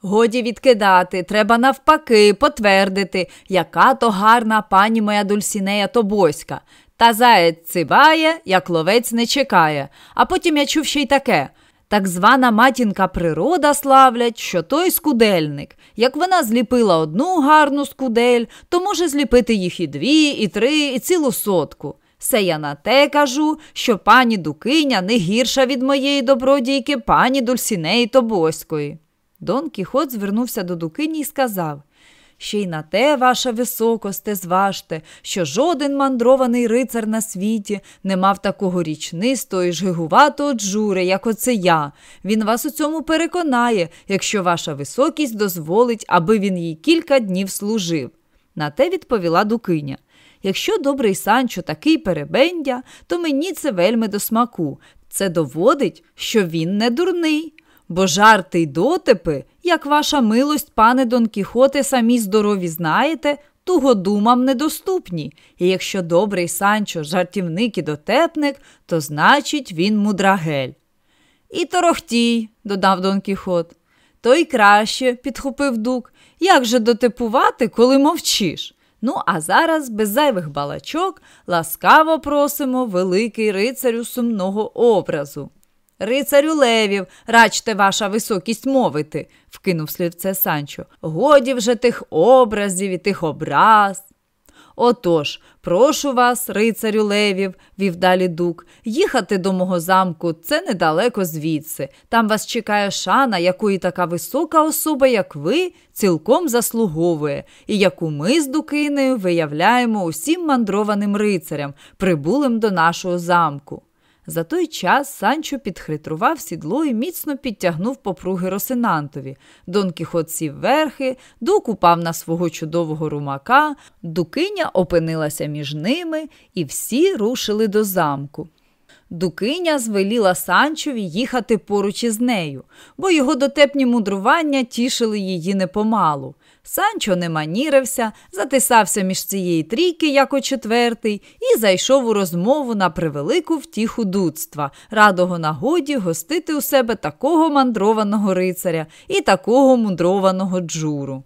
Годі відкидати, треба навпаки, потвердити, яка то гарна пані моя Дульсінея Тобоська. Та заєць цибає, як ловець не чекає. А потім я чув ще й таке. Так звана матінка природа славлять, що той скудельник. Як вона зліпила одну гарну скудель, то може зліпити їх і дві, і три, і цілу сотку. Все я на те кажу, що пані Дукиня не гірша від моєї добродійки пані Дульсінеї Тобоської. Дон Кіхот звернувся до Дукині і сказав Ще й на те, ваша високосте, зважте, що жоден мандрований рицар на світі не мав такого річнистого і жгигуватого джури, як оце я. Він вас у цьому переконає, якщо ваша високість дозволить, аби він їй кілька днів служив. На те відповіла Дукиня. Якщо добрий Санчо такий перебендя, то мені це вельми до смаку. Це доводить, що він не дурний. Бо жарти й дотипи, як ваша милость, пане Дон Кіхоте, самі здорові знаєте, тугодумам недоступні. І якщо добрий Санчо жартівник і дотепник, то значить він мудрагель. І торохтій, додав Дон Кіхот. То й краще, підхопив дук, як же дотипувати, коли мовчиш? Ну, а зараз, без зайвих балачок, ласкаво просимо великий рицарю сумного образу. Рицарю левів, рачте ваша високість мовити, вкинув слівце Санчо. Годі вже тих образів і тих образ. Отож, прошу вас, рицарю левів, вів далі дук, їхати до мого замку це недалеко звідси. Там вас чекає шана, якої така висока особа, як ви, цілком заслуговує, і яку ми з Дукинею виявляємо усім мандрованим рицарям, прибулим до нашого замку. За той час Санчо підхитрував сідло і міцно підтягнув попруги Росинантові. Дон Кіхот сів верхи, дук упав на свого чудового румака, дукиня опинилася між ними, і всі рушили до замку. Дукиня звеліла Санчові їхати поруч із нею, бо його дотепні мудрування тішили її непомалу. Санчо не манірився, затисався між цієї трійки, як у четвертий, і зайшов у розмову на превелику втіху дудства, радого нагоді гостити у себе такого мандрованого рицаря і такого мудрованого джуру.